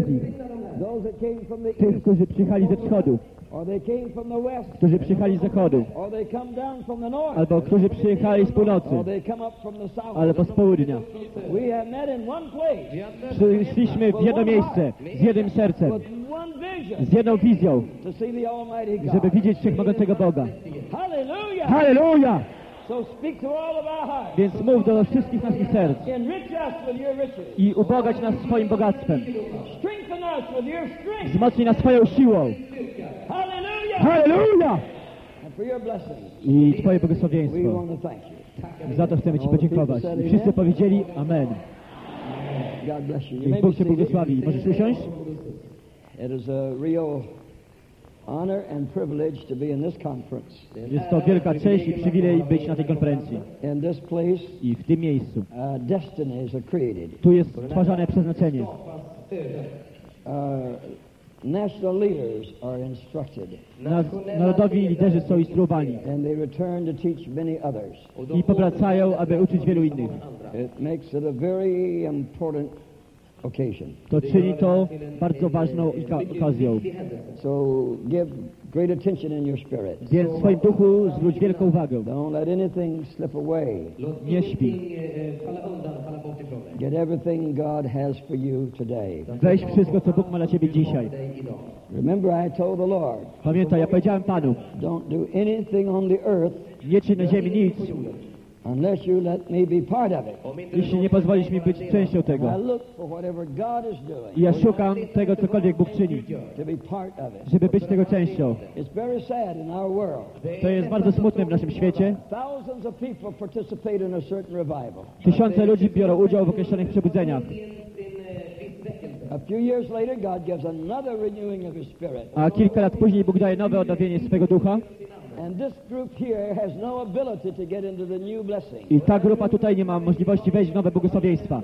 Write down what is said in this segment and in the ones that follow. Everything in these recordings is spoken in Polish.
the tych, którzy przyjechali ze wschodu, którzy przyjechali z zachodu, albo którzy przyjechali z północy, albo z południa. Przyszliśmy w jedno miejsce, z jednym sercem, z jedną wizją, żeby widzieć Wszechmogącego Boga. Hallelujah! Więc mów do wszystkich naszych serc i ubogać nas swoim bogactwem. Wzmocnij nas swoją siłą. Hallelujah! Halleluja! I Twoje błogosławieństwo. Za to chcemy Ci podziękować. I wszyscy powiedzieli Amen. Niech Bóg Cię błogosławi. Możesz usiąść? Jest to wielka cześć i przywilej być na tej konferencji. I w tym miejscu. uh, destinies are created. Tu jest stwarzane przeznaczenie. Uh, national leaders are instructed, Na- Narodowi liderzy są instruowani and they return to teach many others. i powracają, aby uczyć wielu innych. It makes it a very important. To czyni to bardzo ważną okazją. Więc w swoim duchu zwróć wielką uwagę. Nie śpi. Weź wszystko, co Bóg ma dla Ciebie dzisiaj. Remember, I told the Lord, Pamiętaj, ja powiedziałem Panu, don't do anything on the earth nie czyń na ziemi nic, unless you let me be part of it. jeśli nie pozwolisz mi być częścią tego. I ja szukam tego, cokolwiek Bóg czyni, żeby być tego częścią. To jest bardzo smutne w naszym świecie. Tysiące ludzi biorą udział w określonych przebudzeniach, A kilka lat później Bóg daje nowe odnowienie swego ducha I ta grupa tutaj nie ma możliwości wejść w nowe błogosławieństwa.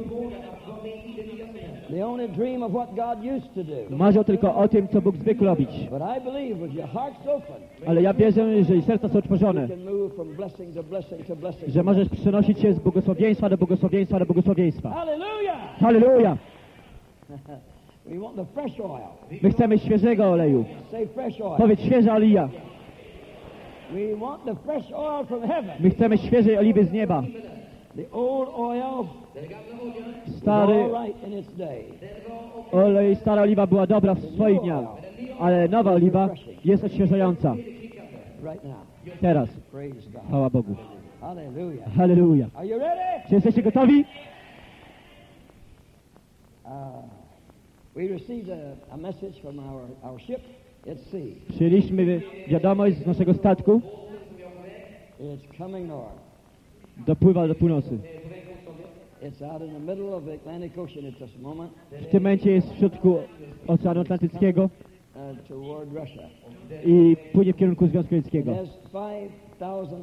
Marzą tylko o tym, co Bóg zwykł robić. Ale ja wierzę, że serca są otworzone, że możesz przenosić się z błogosławieństwa do błogosławieństwa do błogosławieństwa. Hallelujah! Halleluja! My chcemy świeżego oleju. Powiedz świeża olija. We want the fresh oil from heaven. My chcemy świeżej oliwy z nieba. The old oil is Stary olej, stara oliwa była dobra w swoich dniach, ale nowa oliwa jest odświeżająca. Teraz. Chwała Bogu. Halleluja. Czy jesteście gotowi? Uh, we received a, a message from our, our ship. Przyjęliśmy wiadomość z naszego statku. Dopływa do północy. W tym momencie jest w środku Oceanu Atlantyckiego i płynie w kierunku Związku Radzieckiego. 5,000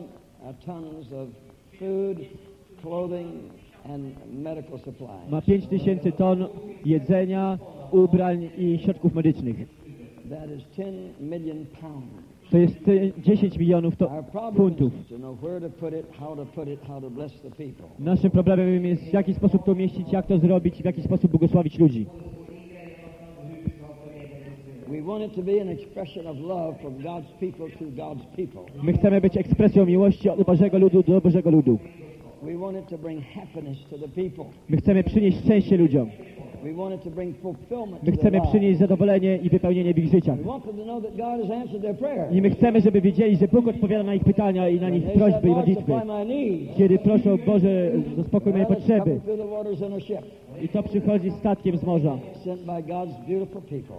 uh. Ma 5 tysięcy ton jedzenia, ubrań i środków medycznych. To jest ty- 10 milionów to funtów. Naszym problemem jest w jaki sposób to umieścić, jak to zrobić w jaki sposób błogosławić ludzi. My chcemy być ekspresją miłości od Bożego ludu do Bożego ludu. My chcemy przynieść szczęście ludziom. My chcemy przynieść zadowolenie i wypełnienie w ich życiach. I my chcemy, żeby wiedzieli, że Bóg odpowiada na ich pytania i na ich prośby i modlitwy. Kiedy proszą Boże, zaspokój moje potrzeby. I to przychodzi statkiem z morza,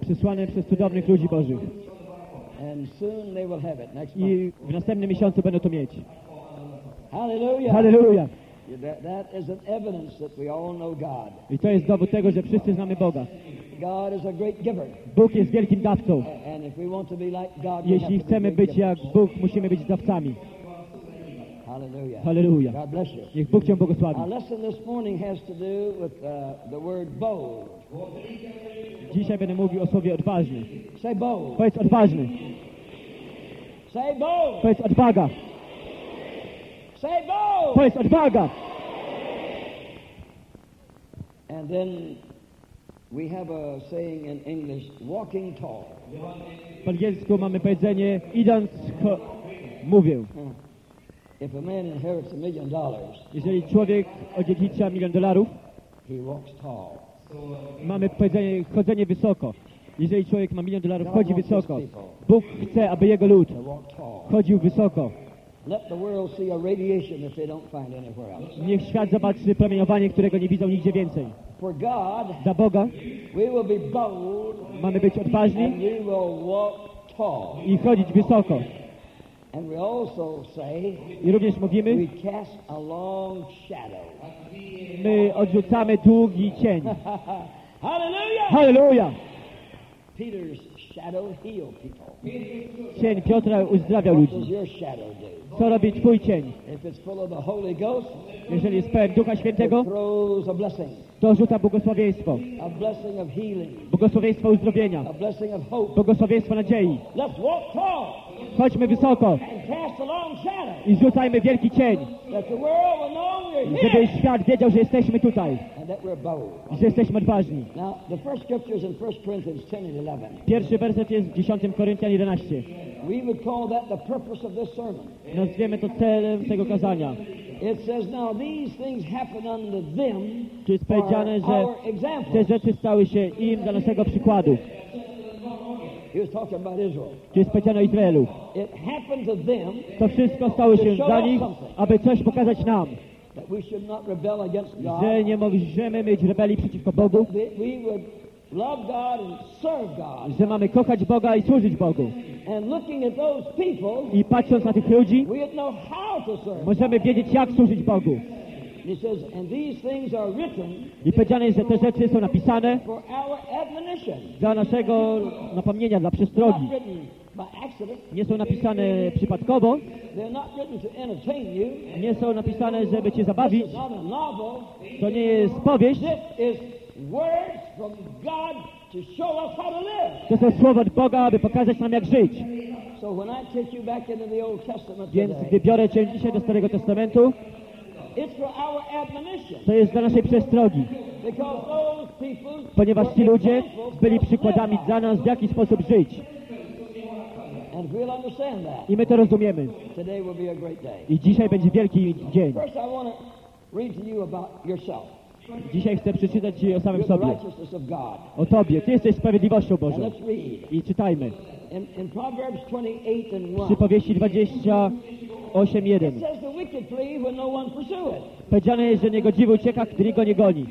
przysłane przez cudownych ludzi Bożych. I w następnym miesiącu będą to mieć. Hallelujah. Halleluja! That, that is an evidence that we all know God. I to jest dowód tego, że wszyscy znamy Boga. God is a great giver. Bóg jest wielkim dawcą. A- And if we want to be like God, we have Jeśli chcemy być jak. Bóg, musimy być dawcami. Hallelujah. Halleluja. God bless you. Niech Bóg Cię Our błogosławi. lesson this morning has to do with the word bold. Dzisiaj będę mówił o słowie odważny. Powiedz odważny. Say bold. Powiedz odwaga. Bold. Powiedz odwaga. And then We have a saying in English, walking tall. Po angielsku mamy powiedzenie, idąc, mówię. If a man inherits a million dollars, Jeżeli człowiek odziedzicza milion dolarów, he walks tall. mamy powiedzenie, chodzenie wysoko. Jeżeli człowiek ma milion dolarów, chodzi wysoko. Bóg chce, aby jego lud To chodził wysoko. Let the world see a radiation if they don't find anywhere else. Niech świat zobaczy promieniowanie, którego nie widzą nigdzie więcej. For God, Dla Boga we will be bold mamy być odważni we will walk tall. i chodzić wysoko. And we also say I również mówimy, we cast a long shadow. my odrzucamy długi cień. Hallelujah! Cień Piotra uzdrawiał ludzi. Co robi Twój cień? Jeżeli jest pełen Ducha Świętego, to rzuca błogosławieństwo. Błogosławieństwo uzdrowienia. Błogosławieństwo nadziei. Chodźmy wysoko i rzucajmy wielki cień, żeby świat wiedział, że jesteśmy tutaj że jesteśmy odważni. Now, the first scriptures in 1 Corinthians 10 and 11. Pierwszy werset jest w 10 Koryntian 11. We would call that the purpose of this sermon. Nazwiemy to celem tego kazania. It says, Now these things happen unto them Tu jest powiedziane, że te rzeczy stały się im dla naszego przykładu. He was talking about Israel. Tu jest powiedziane o Izraelu. It happened to them To wszystko stało się dla nich, aby coś pokazać nam, that we should not rebel against God. że nie możemy mieć rebelii przeciwko Bogu, that we would love God and serve God. że mamy kochać Boga i służyć Bogu. And looking at those people, I patrząc na tych ludzi, we would know how to serve. możemy wiedzieć, jak służyć Bogu. I powiedziane jest, że te rzeczy są napisane dla naszego napomnienia, dla przestrogi. Nie są napisane przypadkowo, nie są napisane, żeby cię zabawić. To nie jest powieść, to są słowa od Boga, aby pokazać nam, jak żyć. Więc gdy biorę Cię dzisiaj do Starego Testamentu, to jest dla naszej przestrogi, ponieważ ci ludzie byli przykładami dla nas, w jaki sposób żyć. I my to rozumiemy. I dzisiaj będzie wielki dzień. Dzisiaj chcę przeczytać Ci o samym sobie. O Tobie. Ty jesteś sprawiedliwością Bożą. I czytajmy. In, in Proverbs 28 and 1, Przypowieści 28.1. it says the wicked flee when no. Powiedziane jest, że niegodziwy ucieka, gdy go nie goni.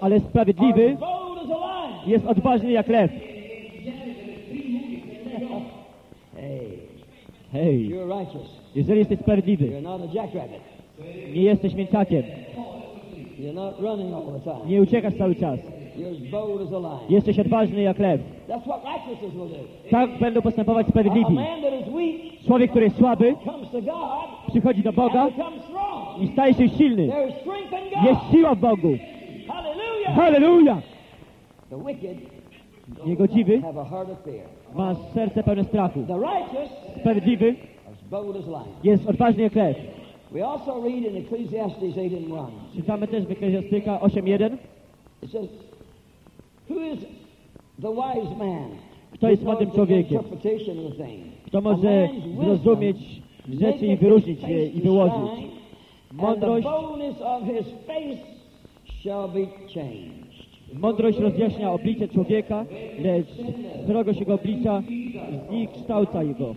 Ale sprawiedliwy jest odważny jak lew. Hey, Hej, jeżeli jesteś sprawiedliwy, Nie jesteś time. nie uciekasz cały czas, jesteś odważny jak lew. Tak będą postępować sprawiedliwi. Człowiek, który jest słaby, przychodzi do Boga i staje się silny. Jest siła w Bogu. Hallelujah. Halleluja! Niegodziwy ma serce pełne strachu. Sprawiedliwy jest odważny jak lew. We also read in Ecclesiastes 8 and 1. Czytamy też w Eklezjastyka 8.1. It says, Who is the wise man? Kto jest the człowiekiem? Kto może zrozumieć rzeczy i wyróżnić je i wyłożyć. Mądrość, mądrość rozjaśnia oblicze człowieka, lecz srogość jego oblicza zniekształca jego.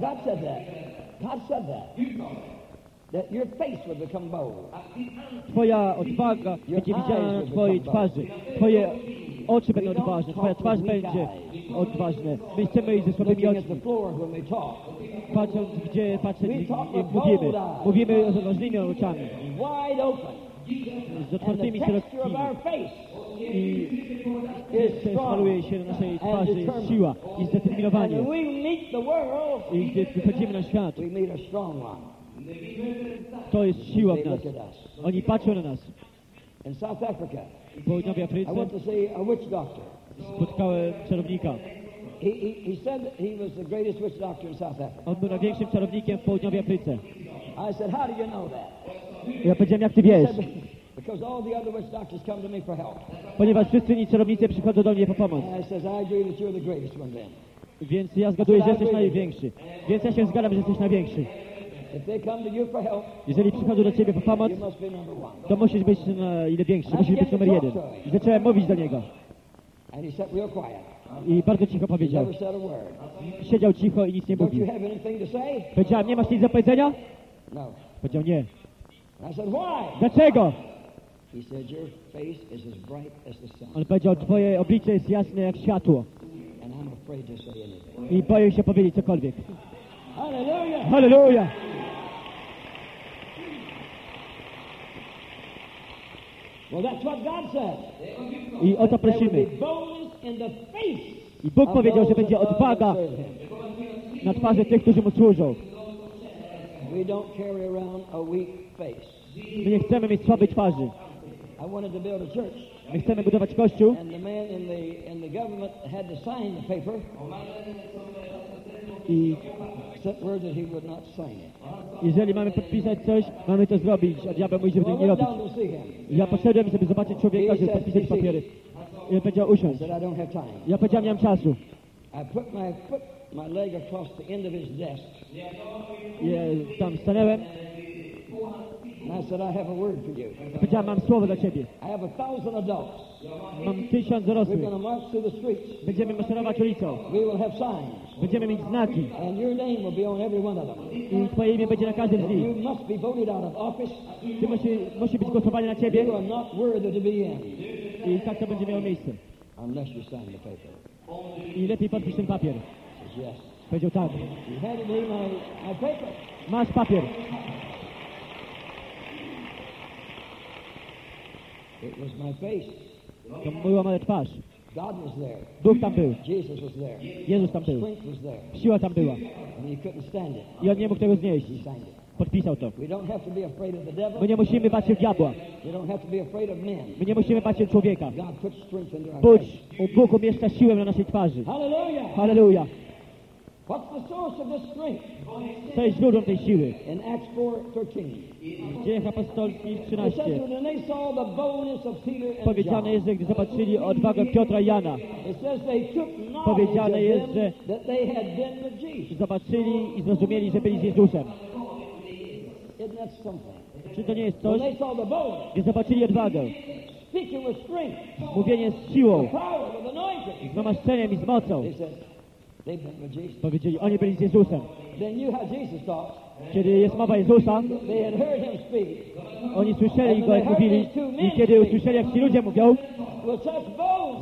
God said that. God said that. That your face would become bold. Twoja odwaga będzie widziana na Twojej twarzy. Twoje oczy będą odważne, Twoja twarz będzie odważna. My chcemy iść ze słabymi oczami, floor when we talk. patrząc gdzie patrzeć i mówimy. Mówimy z odważnymi oczami, Wide open. z otwartymi texture I strong. maluje się na naszej twarzy siła i zdeterminowanie. I gdy wychodzimy na świat, to jest siła w nas. Oni patrzą na nas. W południowej Afryce spotkałem czarownika. He, he, he said that he was the greatest witch doctor in South Africa. On był największym czarownikiem w południowej Afryce. I said, How do you know that? Ja powiedziałem, jak ty wiesz? Said, Because all the other witch doctors come to me for help. Ponieważ wszyscy inni czarownicy przychodzą do mnie po pomoc. And I says, I agree that you're the greatest one then. Więc ja zgaduję, że jesteś największy. Więc ja się zgadzam, że jesteś największy. Jeżeli przychodzą do ciebie po pomoc, to musisz być na ile większy, musisz być numer jeden. I zacząłem mówić do niego. I bardzo cicho powiedział. Siedział cicho i nic nie mówił. Powiedziałem, nie masz nic do powiedzenia? No. Powiedział, nie. Dlaczego? On powiedział, twoje oblicze jest jasne jak światło. I boję się powiedzieć cokolwiek. Hallelujah. Halleluja! Well, that's what God said. I o to prosimy. I Bóg powiedział, że będzie odwaga na twarzy tych, którzy Mu służą. My nie chcemy mieć słabej twarzy. My chcemy budować kościół and the man in the in the government had to sign the paper, i except word that he would not sign it. jeżeli mamy podpisać coś, mamy to zrobić, a diabeł mówi, żeby tego nie robić. ja poszedłem, żeby zobaczyć człowieka, żeby podpisać papiery. I on powiedział, I usiądź. Ja powiedziałem, nie mam czasu. My put my leg across the end of his desk, I e, tam stanęłem, and I said, I have a word for you. i powiedziałem, mam słowo dla ciebie. I have a thousand adults. Mam tysiąc We're dorosłych. going to march through the streets. Będziemy maszerować ulicą. We will have signs, Będziemy mieć znaki. and your name will be on every one of them. I twoje imię będzie na każdym z You nich. must be voted out of office. Ty musi, musi być głosowanie na ciebie You are not worthy to be in i tak to będzie miało miejsce. unless you sign the paper. I lepiej podpisz ten papier. Yes. Powiedział tak. He handed me my, my paper. Masz papier. It was my face. To była moja twarz. God was there. Bóg tam był. Jesus was there. Jezus tam był. Strength was there. Siła tam była. And he couldn't stand it. I on nie mógł tego znieść. He signed it. Podpisał to. We don't have to be afraid of the devil. My nie musimy bać się diabła. We don't have to be afraid of men. My nie musimy bać się człowieka. God puts strength into our Bóg. Bóg umieszcza siłę na naszej twarzy. Hallelujah. Halleluja. What's the source of this strength? To jest źródłem tej siły. In Acts 4:13. W dziejach apostolskich It 13 says that when they saw the boldness of Peter and John, powiedziane jest, że gdy zobaczyli odwagę Piotra i Jana, Powiedziane jest, że- zobaczyli i zrozumieli, że byli z Jezusem. Czy to nie jest coś? Gdy zobaczyli odwagę, mówienie z siłą, z namaszczeniem i z mocą, powiedzieli, oni byli z Jezusem. Kiedy jest mowa Jezusa, oni słyszeli go, jak mówili i kiedy usłyszeli, jak ci ludzie mówią,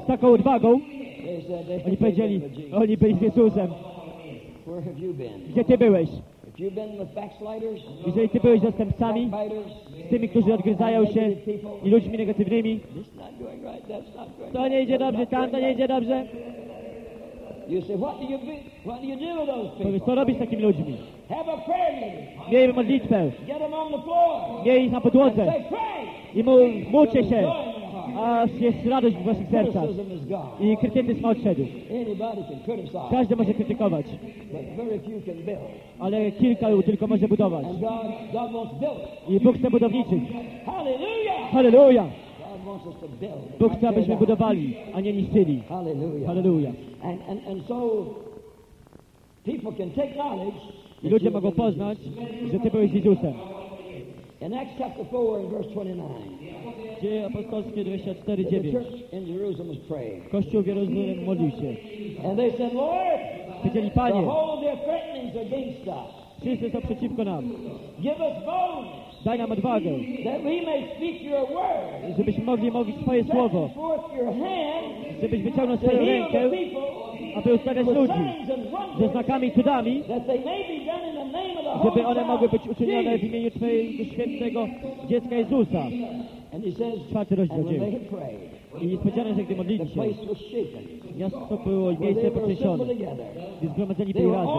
z taką odwagą, oni powiedzieli, oni byli z Jezusem. Gdzie ty byłeś? Jeżeli ty byłeś zastępcami, z tymi, którzy odgryzają się i ludźmi negatywnymi, to nie idzie dobrze, tam to nie idzie dobrze, powiedz, co robisz z takimi ludźmi? Have a prayer meeting. Miej modlitwę, Get them on the floor. miej ich na podłodze i mu, módlcie się, aż jest radość w waszych sercach i krytycyzm odszedł. Anybody can criticize, Każdy może krytykować, but very few can build. ale kilka tylko może budować. I Bóg chce budowniczych. Hallelujah. Halleluja! God wants us to build. Bóg chce, abyśmy budowali, a nie niszczyli. Hallelujah. Halleluja. I ludzie mogą poznać, że Ty byłeś Jezusem. In Acts chapter 4 and verse 29, Dzieje apostolskie the 24:9. church in Jerusalem was praying. Kościół w Jerozolimie modlił się. And they said, Lord, Powiedzieli, Panie, behold their threatenings against us. wszyscy są przeciwko nam. Give us boldness Daj nam odwagę, that we may speak your word. żebyśmy mogli mówić Twoje słowo, forth your hand żebyś wyciągnął to swoją heal rękę, people aby ustawiać with ludzi signs and ze wonders znakami i cudami, that they may be done in the name of the żeby one mogły być uczynione w imieniu Twojego świętego dziecka Jezusa. Czwarty rozdział prayed, I niespodziane, że gdy modlili się, miasto było i miejsce potrzęsione, gdy zgromadzeni byli razem.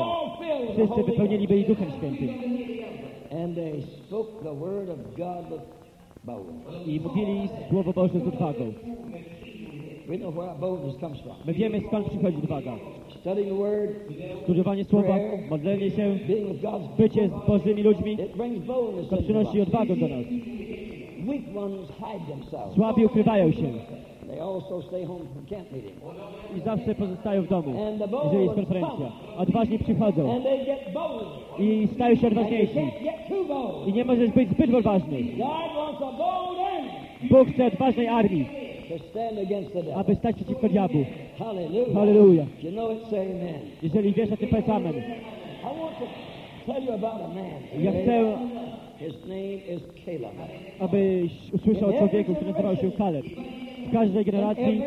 Wszyscy Ghost. byli Duchem Świętym i mówili Słowo Boże z odwagą. My wiemy skąd przychodzi odwaga. Studiowanie słowa, modlenie się, bycie z Bożymi ludźmi, to przynosi odwagę do nas. Słabi ukrywają się. I zawsze pozostają w domu, jeżeli jest konferencja. Odważni przychodzą. I stają się odważniejsi. I nie możesz być zbyt odważny. Bóg chce odważnej armii, to aby stać przeciwko diabłu. Hallelujah. Halleluja. Jeżeli wiesz o tym, powiedz amen. To. Ja chcę, abyś usłyszał o człowieku, który nazywał się Kaleb. W każdej generacji,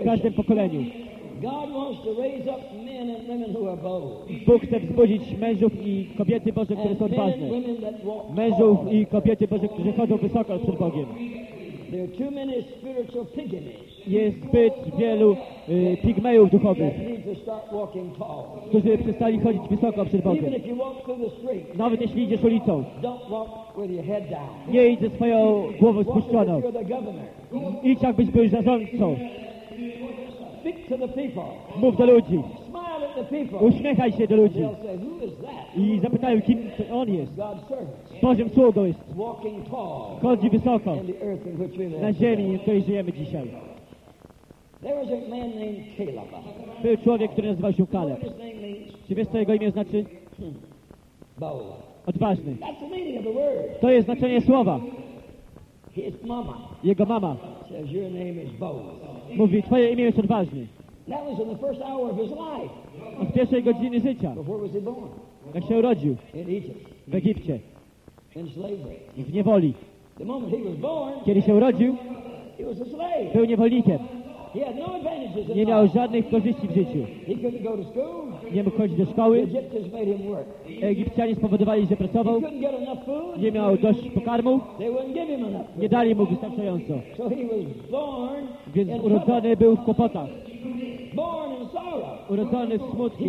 w każdym pokoleniu. To. Bóg chce wzbudzić mężów i kobiety Boże, które są odważne. Mężów i kobiety Boże, którzy chodzą wysoko przed Bogiem. Jest zbyt wielu y, pigmejów duchowych, którzy przestali chodzić wysoko przed Bogiem. Nawet jeśli idziesz ulicą, nie idź ze swoją głową spuszczoną. Idź jakbyś był zarządcą. Mów do ludzi. Uśmiechaj się do ludzi. I zapytają, kim on jest. Bożym sługą jest. Chodzi wysoko. Na ziemi, w której żyjemy dzisiaj. Był człowiek, który nazywał się Kaleb. Czy wiesz, co jego imię znaczy? Bold. Odważny. To jest znaczenie słowa. Jego mama mówi, twoje imię jest odważny. That was in the first hour of his life. Od pierwszej godziny życia, But where was he born? jak się urodził In Egypt, w Egipcie, in slavery. w niewoli. The moment he was born, Kiedy się urodził, he was a slave. był niewolnikiem. No Nie miał żadnych korzyści w życiu. Nie mógł chodzić do szkoły. Egipcjanie spowodowali, że pracował. Nie miał dość pokarmu. Nie dali mu wystarczająco. Więc urodzony był w kłopotach. Urodzony w smutku.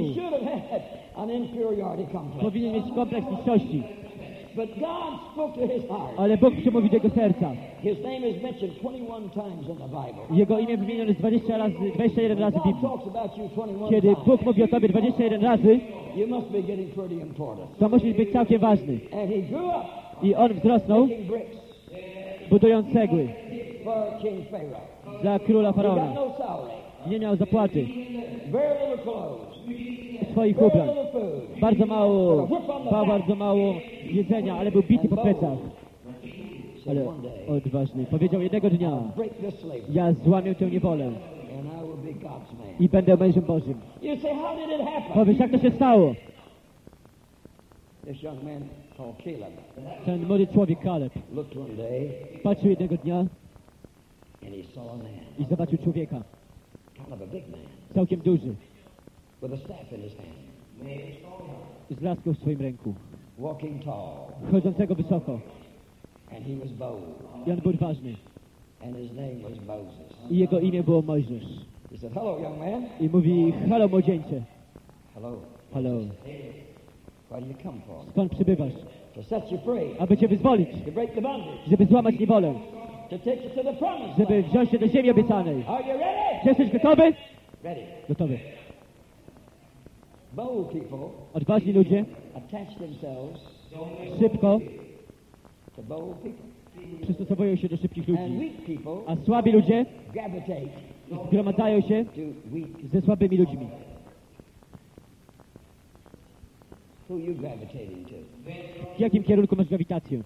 Powinien mieć kompleks niższości. Ale Bóg przemówił do jego serca. His name is mentioned 21 times in the Bible. Jego imię wymienione jest 20 razy, 21 razy w Biblii. talks about you 21 Kiedy. Bóg mówi o tobie 21 razy, to musisz być całkiem ważny. I on wzrosnął, budując cegły dla króla faraona. no Nie miał zapłaty swoich ubrań. Bardzo mało, ma bardzo mało jedzenia, ale był bity po plecach. Ale odważny. Powiedział jednego dnia, ja złamię tę niewolę I będę mężem Bożym. Powiesz, jak to się stało? Caleb Ten młody człowiek day patrzył jednego dnia i zobaczył człowieka, całkiem duży, z laską w swoim ręku, walking tall, chodzącego wysoko. I on był odważny. I jego imię było Mojżesz. He said, hello, young man. I mówi, halo młodzieńcze, Hello. halo, skąd przybywasz? To set you free, Aby cię wyzwolić, to break the bondage, żeby złamać niewolę, żeby wziąć się do ziemi obiecanej. Czy jesteś gotowy? Gotowy. Odważni ludzie szybko przystosowują się do szybkich ludzi, a słabi ludzie zgromadzają się ze słabymi ludźmi. W jakim kierunku masz grawitację?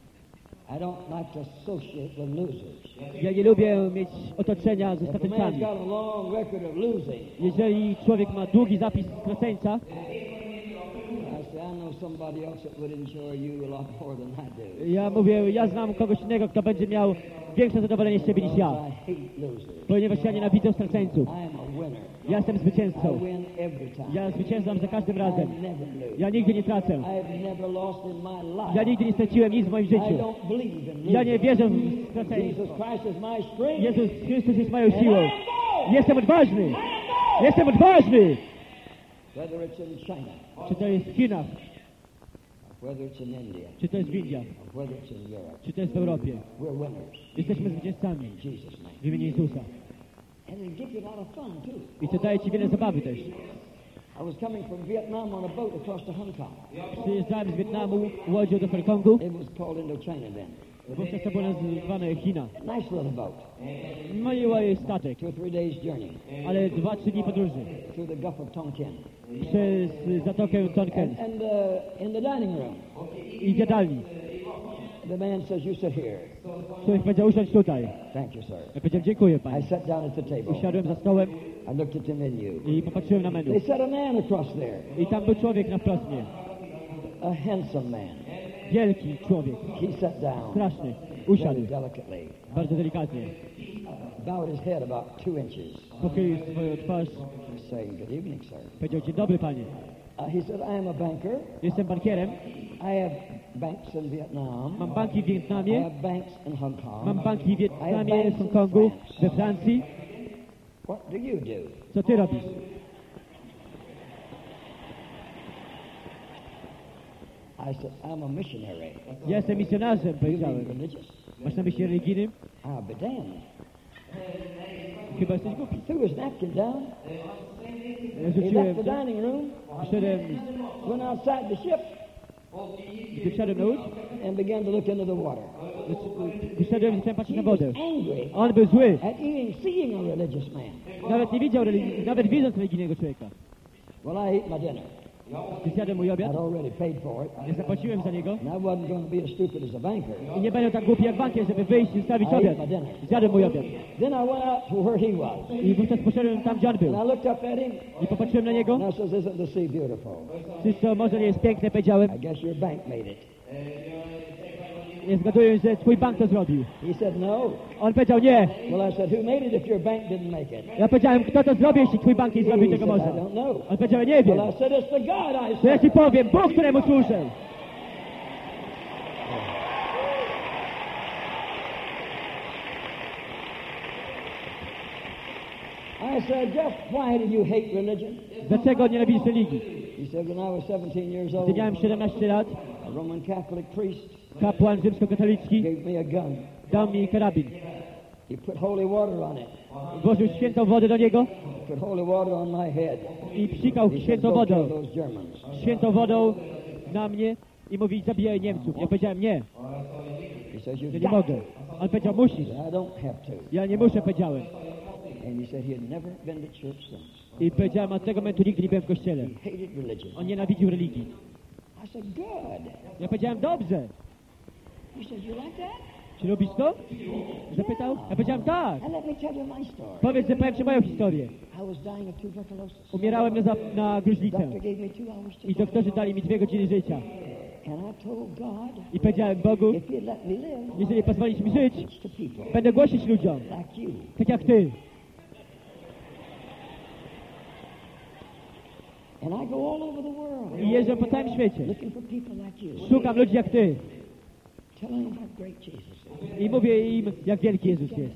I don't like to associate with losers. Ja nie lubię mieć otoczenia ze losing, Jeżeli człowiek ma długi zapis straceńca, I say, I know somebody else that would enjoy you a lot more than I do. ja mówię, ja znam kogoś innego, kto będzie miał większe zadowolenie z siebie niż ja. Ponieważ ja nienawidzę straceńców. Ja jestem zwycięzcą. Ja zwyciężam za każdym razem. Ja nigdy nie tracę. Ja nigdy nie straciłem nic w moim życiu. Ja nie wierzę w strength. Jezus Chrystus jest moją siłą. Jestem odważny. Jestem odważny. Czy to jest w Chinach, czy to jest w Indiach, czy to jest w Europie. Jesteśmy zwycięzcami w imieniu Jezusa. I to daje ci wiele zabawy też. I was coming from Vietnam on a boat across to Hong Kong. Przyjeżdżałem z Wietnamu łodzią do Hongkongu. It was called Indochina then. Wówczas to było nazywane China. Nice little boat. Łoje statek, Two or three days journey ale dwa, trzy dni podróży. through the Gulf of Tonkin. Przez Zatokę Tonkin And, and uh, in the dining room, i w jadalni. The man says, You sit here. Człowiek powiedział, usiądź tutaj. Thank you, sir. Ja powiedziałem, dziękuję I panie. sat down at the table. Usiadłem za stołem I looked at the menu. i popatrzyłem na menu. They set a man across there, I tam był człowiek na wprost mnie. a handsome man. Wielki człowiek, He sat down straszny. very Usiadł, delicately, bardzo delikatnie. bowed his head about two inches, Pochylił swoją twarz, saying, Good evening, sir. powiedział, dzień dobry panie. Uh, he said, I am a banker. Jestem bankierem, I have banks in Vietnam. mam banki w I Wietnamie, have banks in Hong Kong. mam banki w Wietnamie, w Hongkongu, we Francji. What do you do? Co ty robisz? I said, I'm a missionary. Ja jestem misjonarzem, powiedziałem. Masz na myśli religijnym? I'll be damned. Chyba jesteś głupi. Threw his napkin ah, down. Ja He left the dining room, went outside the ship, gdy wszedłem na łódź, and began to look into the water. wyszedłem i zacząłem patrzeć He na wodę. angry On był zły. at eating, seeing a religious man. Nawet nie widział nawet widząc religijnego człowieka. Well, I ate my dinner. Zjadłem mój obiad, I'd already paid for it, nie zapłaciłem za niego I wasn't going to be as stupid as a banker. i nie będę tak głupi jak bankier, żeby wyjść i ate obiad. Zjadłem mój obiad. Then I went out to where he was, I wówczas poszedłem tam, gdzie on był. I looked up at him, I popatrzyłem na niego. and I says, "Isn't the sea beautiful?" Czyż to może nie jest piękne, powiedziałem. I. Nie zgaduję, że twój bank to zrobił. He said, "No." On powiedział nie. Well, I said, "Who made it if your bank didn't make it?" Ja powiedziałem, kto to zrobił, jeśli twój bank nie zrobił said, tego "I morza. don't know." On powiedział, nie wiem. Well, I said, "It's the God I To ja serve." ci powiem, Bóg, któremu służę. I said, "Jeff, why do you hate religion?" Dlaczego nienawidzisz religii? He said, "When I was 17 years old, Gdy miałem 17 lat, a Roman Catholic priest kapłan rzymskokatolicki dał mi karabin. Włożył świętą wodę do niego i psikał świętą "Go kill wodą. those Germans." Świętą wodą na mnie i mówi, zabijaj Niemców. Ja powiedziałem nie, He says, "You że nie mogę. to." On powiedział, musisz. Ja nie muszę, powiedziałem. I powiedziałem, od tego momentu nigdy nie byłem w kościele. On nienawidził religii. Ja powiedziałem, dobrze. He said, "You like that?" Czy lubisz to? Zapytał. Ja powiedziałem, tak. And let me tell you my story. Powiedz, że powiem ci moją historię. I was dying of tuberculosis. Umierałem na, za- na gruźlicę. Doctor gave me two hours to I doktorzy dali mi dwie godziny życia. And I told God, I powiedziałem Bogu, if He'd let me live, jeżeli pozwolisz mi żyć, preach to people będę głosić ludziom, like you. tak jak ty. And I go all over the world I jeżdżę po całym świecie. looking for people like you, Szukam ludzi jak ty. I mówię im, jak wielki Jezus jest.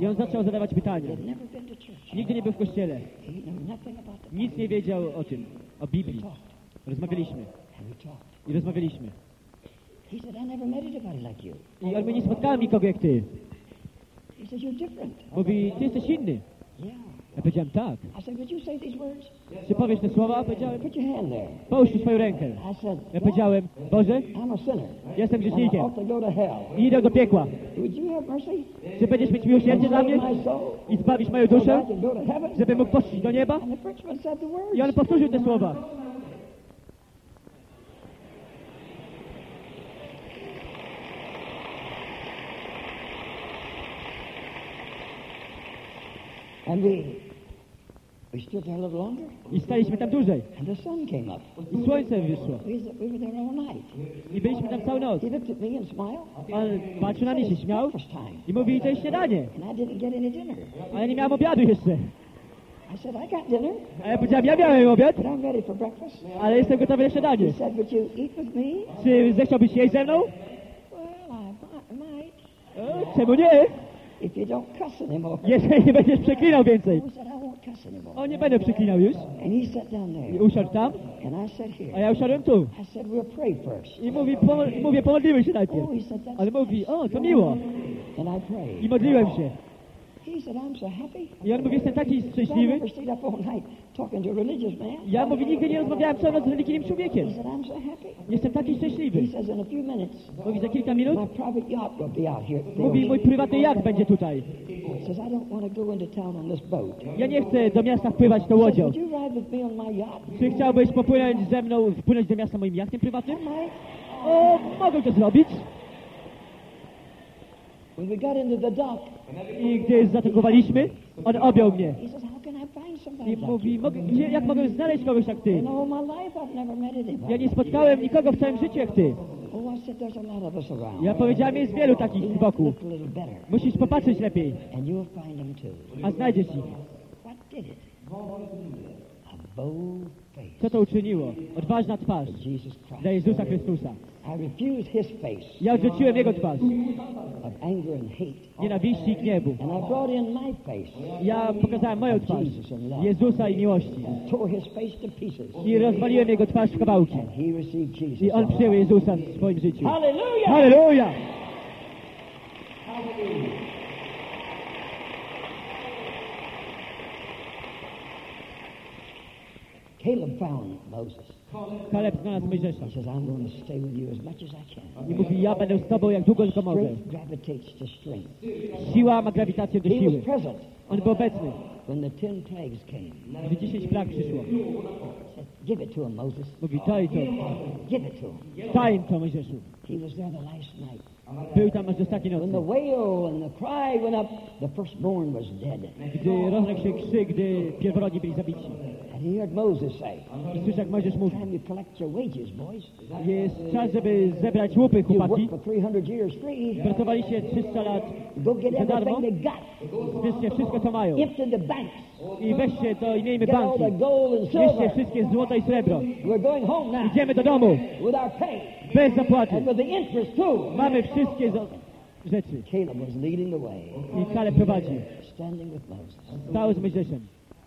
I on zaczął zadawać pytania. Nigdy nie był w kościele. Nic nie wiedział o tym, o Biblii. Rozmawialiśmy. I rozmawialiśmy. I on mówi, nie spotkałem nikogo jak ty. Mówi, ty jesteś inny. Ja powiedziałem, tak. Czy powiesz te słowa? Powiedziałem, Put your hand there. połóż tu swoją rękę. I said, Ja powiedziałem, Boże, I'm a sinner. jestem And I grzesznikiem ought to go to hell. i idę do piekła. Would you have mercy? Czy będziesz mieć miłosierdzie dla mnie Save my soul. i zbawisz moją So duszę, I can go to heaven. żebym mógł poszlić do nieba? And the Frenchman said the words. I on powtórzył te słowa. And we, we stood there a little longer, I staliśmy tam dłużej. and the sun came up. I słońce wyszło. We, were there all night. I byliśmy tam całą noc. He looked at me and smiled. On patrzył na mnie, się śmiał i mówi, to jest śniadanie. And I didn't get any dinner. A ja nie miałem obiadu jeszcze. I said, I got dinner, A ja powiedziałem, ja miałem obiad, but I'm ready for breakfast. ale jestem gotowy na He śniadanie. said, Would you eat with me? Czy zechciałbyś jeść ze mną? Well, I might. E, Czemu nie? If you don't cuss anymore. Jeżeli nie będziesz przeklinał więcej. I said, I won't. O, nie będę przeklinał już. I usiadł tam, a ja usiadłem tu. I said, We'll pray first. I mówi, pomo- mówię, pomodlimy się najpierw. Oh, Ale mówi, o, to miło. I modliłem się. I on mówi, jestem taki szczęśliwy. Ja mówi, nigdy nie rozmawiałem całą noc z religijnym człowiekiem. Jestem taki szczęśliwy. Mówi, za kilka minut, mówi, mój ocean." prywatny jak będzie tutaj. Ja nie chcę do miasta wpływać tą łodzią. Czy chciałbyś popłynąć ze mną, wpłynąć do miasta moim jachtem prywatnym? O, mogę to zrobić. When we got into the dock, I gdy zaatakowaliśmy, on objął mnie. I mówi, mogę, gdzie, jak mogę znaleźć kogoś jak ty? Ja nie spotkałem nikogo w całym życiu jak ty. Oh. Ja powiedziałem, jest wielu takich wokół. Musisz popatrzeć lepiej, a znajdziesz ich. Co to uczyniło? Odważna twarz dla Jezusa Chrystusa. Ja odrzuciłem Jego twarz, nienawiści i gniewu. Ja pokazałem moją twarz, Jezusa i miłości. I rozwaliłem Jego twarz w kawałki. I on przyjął Jezusa w swoim życiu. Hallelujah! Caleb found Moses. Kaleb znalazł Mojżesza He says, I'm going to stay with you as much as I can. i mówi, ja będę z Tobą jak długo tylko mogę. Strength gravitates to strength. Siła ma grawitację do He was present On był obecny, when the ten plagues came. gdy dziesięć plag przyszło. Give it to him, Moses. Mówi, daj to, Give it to him. daj im to Mojżeszu. He was there the last night. Był tam aż do ostatniej When nocy. the wail and the cry went up, the firstborn was dead. Gdy rozległ się krzyk, gdy pierworodni byli zabici. And he heard Moses say, I słyszę, jak Mojżesz mówi, Time collect your wages, boys. jest czas, żeby zebrać łupy, chłopaki. worked for 300 years free. Pracowaliście 300 lat, Go get za darmo. everything they got. zbierzcie wszystko, co mają. Empty the banks. I weźcie to i miejmy banki. silver. wszystkie złoto i srebro. We're going home now Idziemy do domu, with our pay bez zapłaty. and with the interest too. Mamy wszystkie rzeczy. Caleb was leading the way, I Kaleb prowadzi. standing with Moses. Stał z Mojżeszem.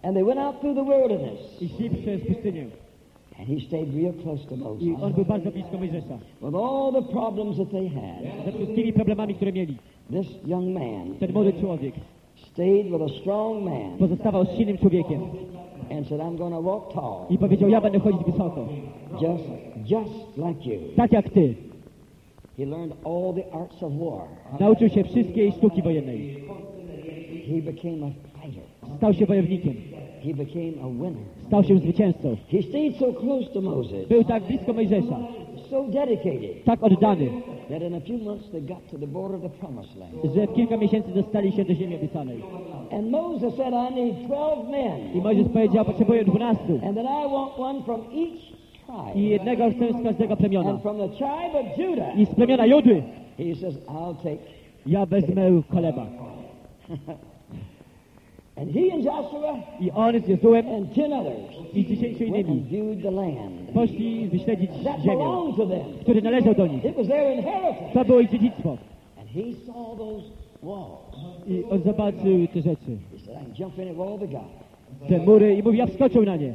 And they went out through the wilderness. I szli przez pustynię. And he stayed real close to I Moses. on był bardzo blisko Mojżesza. With all the problems that they had, Ze wszystkimi problemami, które mieli. this young man Ten młody człowiek stayed with a strong man pozostawał silnym człowiekiem. and said, I'm to walk tall, I powiedział, ja będę chodzić wysoko. just, just like you. Tak jak ty. He learned all the arts of war. Nauczył się wszystkiej sztuki wojennej. He became a fighter. Stał się wojownikiem. He became a winner. Stał się zwycięzcą. He stayed so close to Moses, Był tak blisko Mojżesza. So dedicated, Tak oddany, that in a few months they got to the border of the promised land. że w kilka miesięcy dostali się do ziemi obiecanej. And Moses said, I need 12 men, I Mojżesz powiedział, potrzebuję dwunastu. I want one from each I tribe. jednego chcę z każdego plemiona. And from the tribe of Judah, I z plemiona Judy he says, I'll take. ja wezmę Kaleba. And he and Joshua I on z Jozułem and 10 others i dziesięciu innymi poszli wyśledzić that ziemię, belonged to them. który należał do nich. It was their inheritance. To było ich dziedzictwo. And he saw those walls. I on zobaczył te rzeczy, te mury i mówi, ja wskoczył na nie.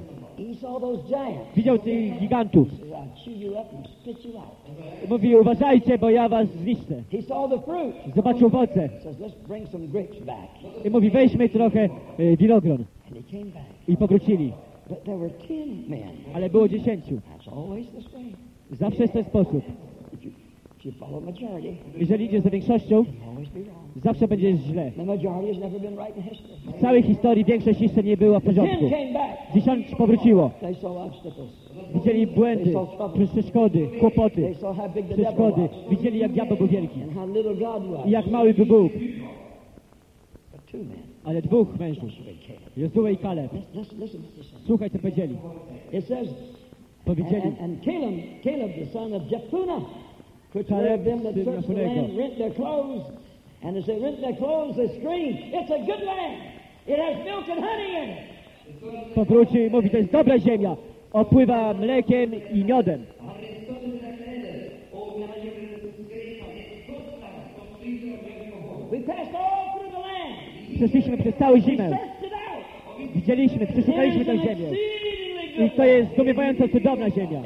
Widział tych gigantów. Out. Mówi, uważajcie, bo ja was zniszczę. He saw the fruit. Zobaczył owoce. I mówi, weźmy trochę e, winogron. I powrócili. But there were 10 men. Ale było dziesięciu. Zawsze jest ten sposób. If you, if you follow majority, Jeżeli idziesz za większością, zawsze będzie źle. W całej historii większość jeszcze nie była w porządku. Dziesiąt powróciło. Widzieli błędy, przeszkody, kłopoty, przeszkody. Widzieli, jak diabeł był wielki. I jak mały był Bóg. Ale dwóch mężów. Jozue i Kaleb, słuchaj, co powiedzieli. Powiedzieli, and, and Caleb, Caleb the son of Jephunneh, which Caleb, led them that syn searched the Jephunnego. land, rent their clothes. And as they rent their clothes, they scream, It's a good land. It has milk and honey in it. powrócił i mówi, to jest dobra ziemia. Opływa mlekiem i miodem. Przeszliśmy przez całą zimę. Widzieliśmy, przeszukaliśmy tę ziemię. I to jest zdumiewająco cudowna ziemia.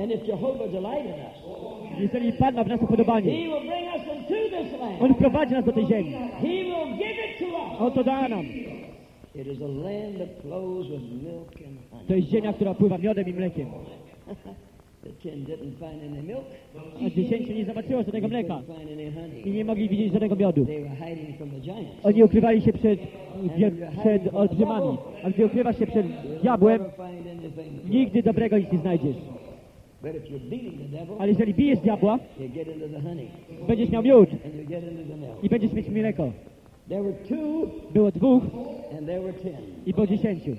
Jeżeli Pan ma w nas upodobanie. On wprowadzi nas do tej ziemi. It to da nam. To jest ziemia, która pływa miodem i mlekiem. A dziesięciu nie zobaczyło żadnego mleka i nie mogli widzieć żadnego miodu. Oni ukrywali się przed, przed olbrzymami, a gdy ukrywasz się przed diabłem, nigdy dobrego nic nie znajdziesz. Ale jeżeli bijesz diabła, będziesz miał miód i będziesz mieć mleko. Było dwóch i było dziesięciu.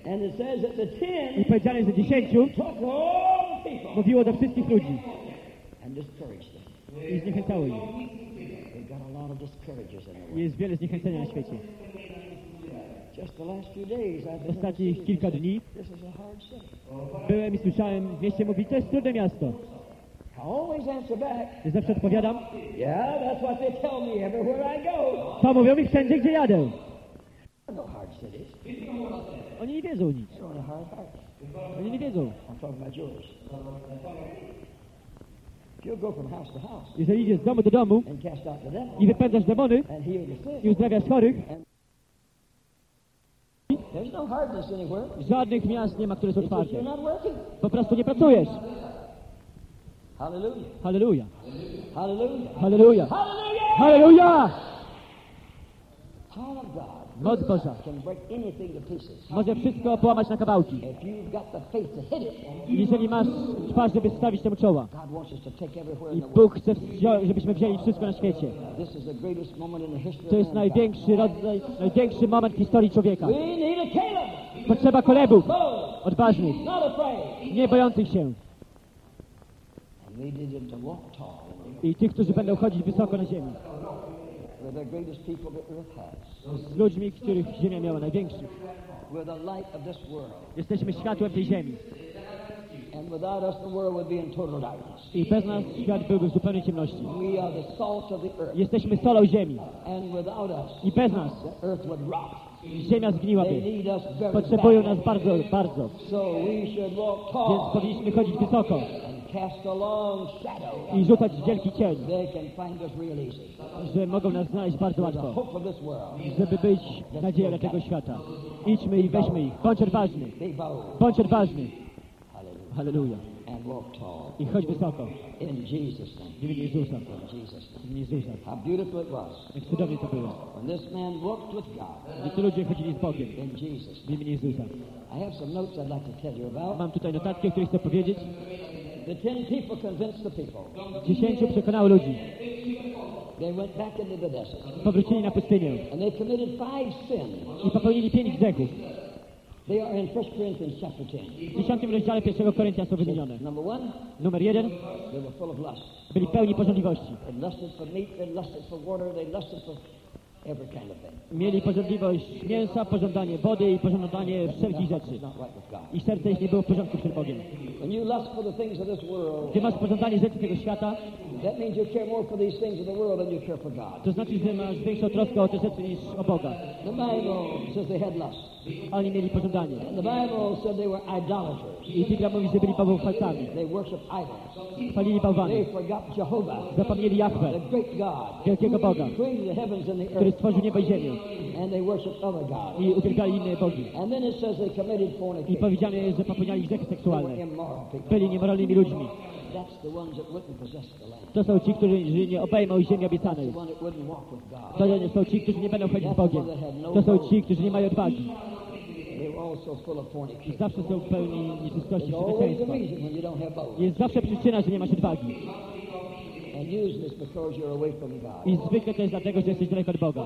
I powiedziane, że dziesięciu mówiło do wszystkich ludzi i zniechęcało ich. Jest wiele zniechęcenia na świecie. Just the last few days I've been in the Ostatnich kilka dni byłem i słyszałem w mieście mówić, to jest trudne miasto. Ja zawsze odpowiadam, to mówią mi wszędzie, gdzie jadę. Oni nie wiedzą nic. Oni nie wiedzą. Jeżeli idziesz z domu do domu i wypędzasz demony i uzdrawiasz chorych, żadnych miast nie ma, które są otwarte. Po prostu nie pracujesz. Halleluja. Hallelujah. Halleluja. Hallelujah. Halleluja! Moc Boża może wszystko połamać na kawałki. Jeżeli masz twarz, żeby stawić temu czoła. I. Bóg chce, żebyśmy wzięli wszystko na świecie. To jest największy rodzaj, największy moment w historii człowieka. Potrzeba kolebów, odważnych, nie bojących się. I tych, którzy będą chodzić wysoko na ziemi. Z ludźmi, których ziemia miała największych. Jesteśmy światłem tej ziemi. I bez nas świat byłby w zupełnej ciemności. Jesteśmy solą ziemi. I bez nas ziemia zgniłaby. Potrzebują nas bardzo, bardzo. Więc powinniśmy chodzić wysoko i rzucać wielki cień, że mogą nas znaleźć bardzo łatwo. Żeby być nadzieją tego świata. Idźmy i weźmy ich. Bądź odważny. Bądź odważny. Hallelujah. Halleluja. I chodź wysoko. W imieniu Jezusa. W imieniu Jezusa. How beautiful it was Jak cudownie to było. Gdy tu ludzie chodzili z Bogiem. W imieniu Jezusa. Mam tutaj notatki, o których chcę powiedzieć. The ten people convinced the people. Dziesięciu przekonało ludzi. They went back into the desert Powrócili na pustynię and they committed five sins. i popełnili pięć grzechów. They are in 1 Corinthians chapter 10. W dziesiątym rozdziale pierwszego Koryntia są wymienione. Number one, Numer jeden. they were full of lust. Byli pełni pożądliwości. They lusted for meat, they lusted for water, they lusted for Mieli pożądliwość mięsa, pożądanie wody i pożądanie wszelkich rzeczy. Ich serce ich nie było w porządku przed Bogiem. Gdy masz pożądanie rzeczy tego świata, that means you care more for these things of the world than you care for God. to znaczy, że masz większą troskę o te rzeczy niż o Boga. The Bible says they had lust. Oni mieli pożądanie. The Bible said they were idolaters. I Biblia mówi, że byli bałwochwalcami. Palili bałwany. Zapomnieli Jahwe, the great God, wielkiego Boga, który stworzył niebo i ziemię. I uwielbiali inne bogi. I powiedziane jest, że popełniali grzechy seksualne. Byli niemoralnymi ludźmi. To są ci, którzy nie obejmą ziemi obiecanej. To są ci, którzy nie będą chodzić z Bogiem. To są ci, którzy nie mają odwagi. I zawsze są pełni nieczystości i There's always a przekleństwa. reason when you don't have both. Jest zawsze przyczyna, że nie masz odwagi. I zwykle to jest dlatego, że jesteś daleko od Boga.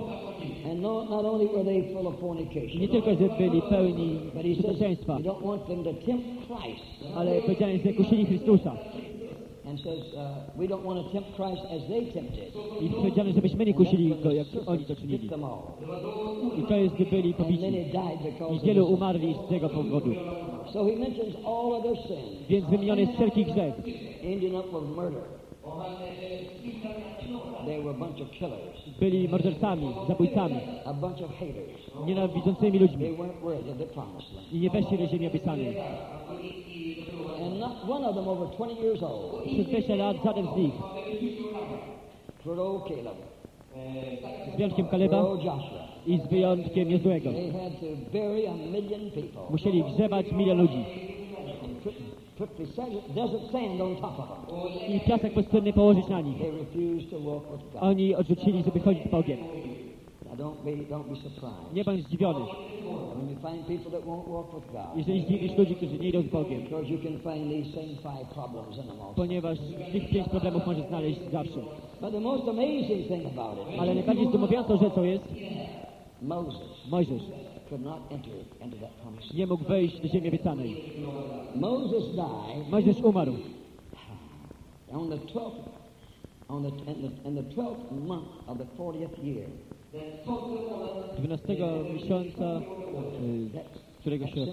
And no, not only were they full of I fornication, nie tylko, że byli pełni but he says przekleństwa, you don't want them to tempt Christ. ale powiedziane jest, że kusili Chrystusa. Uh, we don't want to tempt Christ as they tempted. I powiedziane, żebyśmy nie kusili Go, jak oni to czynili. I to jest, gdy byli pobici. I wielu umarli z tego powodu. Więc wymieniony jest wszelki grzech. Ending up with murder. They were a bunch of killers, Byli mordercami, zabójcami, a bunch of haters. nienawidzącymi ludźmi. I nie weszli do ziemi obiecanej. And not one of them over 20 years old. Przez 20 lat żaden z nich, z wyjątkiem Kaleba i z wyjątkiem people Musieli grzebać milion ludzi. I piasek pustynny położyć na nich. Oni odrzucili, żeby chodzić z Bogiem. Nie bądź zdziwiony, jeżeli zdziwisz ludzi, którzy nie idą z Bogiem. Ponieważ tych pięć problemów możesz znaleźć zawsze. Ale najbardziej zdumiewającą rzeczą jest, Mojżesz nie mógł wejść do ziemi obiecanej. Moses died Mojżesz umarł on the 12th, on the, in, the, in the 12th month of the 40th year. 12 miesiąca y, któregoś roku.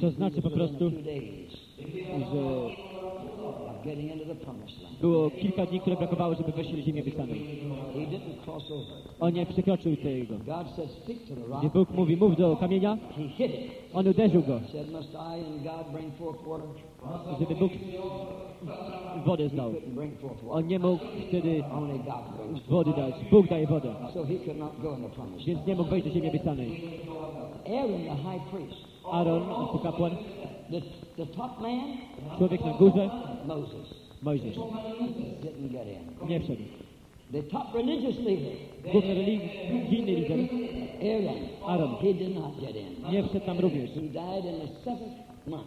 To znaczy po prostu, że było kilka dni, które brakowało, żeby wejść do ziemi obiecanej. He didn't cross over. On nie przekroczył tego. God said, speak to the Gdy rock. Bóg mówi, mów do kamienia, He hit it. on uderzył go, Said, must I and God bring forth water? żeby Bóg wodę water. On nie mógł wtedy wody dać. Bóg daje wodę, So he could not go in the promised więc nie mógł wejść do ziemi obiecanej. land. Aaron, the high priest, Aaron, to kapłan, the, the top man, człowiek na górze, Moses, Mojżesz. didn't get in. Nie wszedł. The top religious leader, Główny religijny lider, Aaron, Aaron, he did not get in. nie wszedł tam również. He died in the seventh month,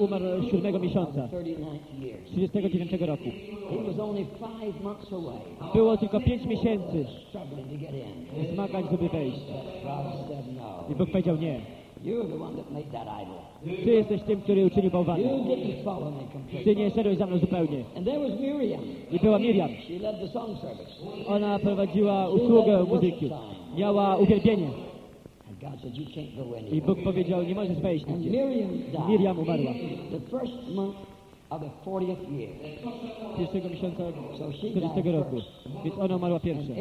Umarł siódmego miesiąca, 39th year. 39 roku. He was only five months away, Było tylko pięć miesięcy struggling to get in. zmagań, żeby wejść. God said no. I Bóg powiedział nie. You're the one that made that idol. Ty jesteś tym, który uczynił bałwana. You didn't follow me completely. Ty nie szedłeś za mną zupełnie. I była Miriam. She led the song service. Ona prowadziła usługę muzyki. Miała uwielbienie. I. Bóg powiedział, nie możesz wejść nigdzie. Miriam umarła. The first month of the 40th year. Pierwszego miesiąca So she 40 died roku. Więc ona umarła pierwsza.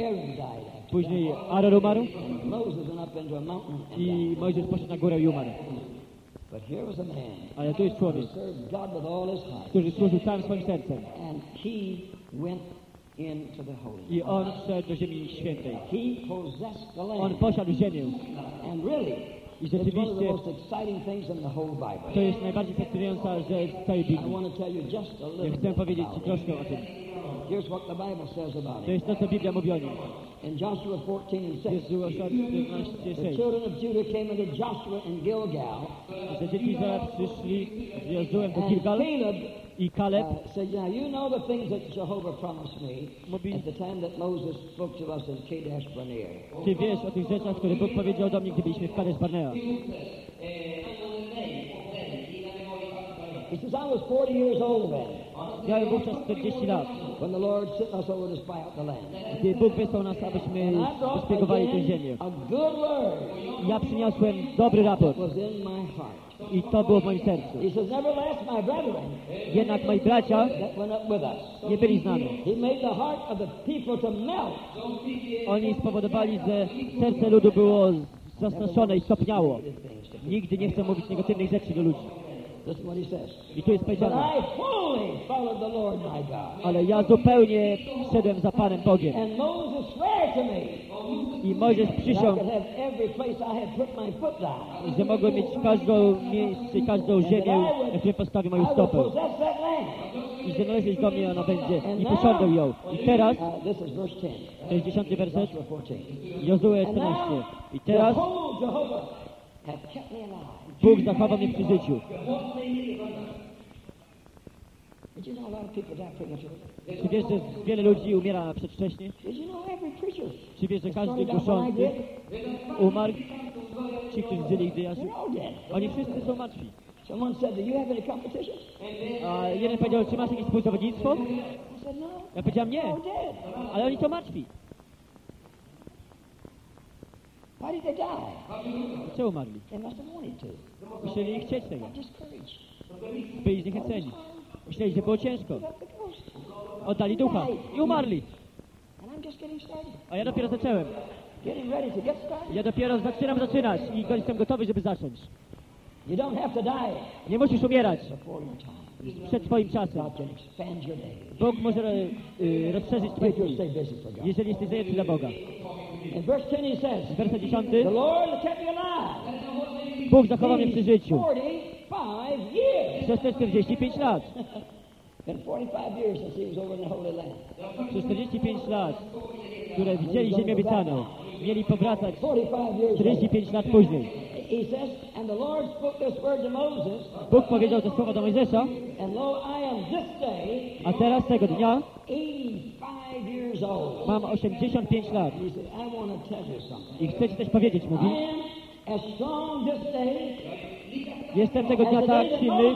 Później Aaron umarł that. Moses went up into a mountain and i. Mojżesz poszedł na górę i umarł. But here was a man Ale tu jest who człowiek, served God with all his heart. który służył całym swoim sercem. And he went into the holy I on wszedł do ziemi świętej. He possessed the On land. posiadł ziemię. And really, I it's one of the rzeczywiście most exciting things in the whole Bible. to jest najbardziej fascynująca rzecz w całej I Biblii. want to tell you just a Ja little chcę bit powiedzieć about Ci it. troszkę o tym. Here's what the Bible says about To it. jest to, co Biblia mówi o nim. In Joshua 14 and 6, Jest Joszua the 14:6. children of Judah came unto Joshua in Gilgal, Że dzieci Izraela przyszli z Jozułem do and Gilgal Caleb i Kaleb uh, said, Now you know the things that Jehovah promised me mówi, at the time that Moses spoke to us in Kadesh Barnea. Ty wiesz o tych rzeczach, które Bóg powiedział do mnie, gdy byliśmy w Kades Barnea. He says, I was 40 years old then Miałem wówczas 40 lat, when the Lord sent us over to spy out the land. gdy Bóg wysłał nas, abyśmy And I brought wyspiegowali tę ziemię. a good word I ja przyniosłem dobry raport was in my heart. i to było w moim sercu. He says, Nevertheless, my brethren Jednak moi bracia nie byli z nami. He made the heart of the people to melt. Oni spowodowali, że serce ludu było zastraszone i stopniało. Nigdy nie chcą mówić negatywnych rzeczy do ludzi. Listen what he says. I tu jest powiedziane, I fully followed the Lord my God. ale ja zupełnie szedłem za Panem Bogiem. And Moses swore to me I Mojżesz przysiągł, could have every place I had put my foot down. że mogłem mieć każdą miejsce, każdą ziemię, na której postawię I moją stopę. I że należeć do mnie ona będzie i posiądę ją. I teraz, Uh, this is verse 10, to jest dziesiąty werset, Joshua 14. Jozue And 14. now, I teraz Bóg zachował mnie przy życiu. Czy wiesz, że wiele ludzi umiera przedwcześnie? Czy wiesz, że każdy głoszący did? umarł? Ci, którzy żyli, gdy ja żył? Oni wszyscy są martwi. Someone said, Do you have any competition? A jeden powiedział, czy masz jakieś współzawodnictwo? No. Ja powiedziałem nie, ale oni są martwi. Why did they die? Dlaczego umarli? They must have wanted to. Musieli chcieć tego. Byli zniechęceni. Myśleli, że było ciężko. Oddali ducha i umarli. A ja dopiero zacząłem. Ja dopiero zaczynam zaczynać i jestem gotowy, żeby zacząć. Nie musisz umierać przed Twoim czasem. Bóg może y, rozszerzyć Twoje dni, jeżeli jesteś zajęty dla Boga. In verse 10 he says, Werset 10. The Lord kept me alive. Bóg zachował mnie przy życiu 45 years. przez te 45 lat. Been 45 years since he was over in the Holy Land. Przez 45 lat, które widzieli ziemię obiecaną, mieli powracać 45 years. later. 45 lat później. Bóg powiedział te słowa do Mojżesza, and lo, I am this day a teraz tego dnia 85 years old. Mam 85 lat. I chcę Ci coś powiedzieć, mówi. Jestem tego dnia tak silny,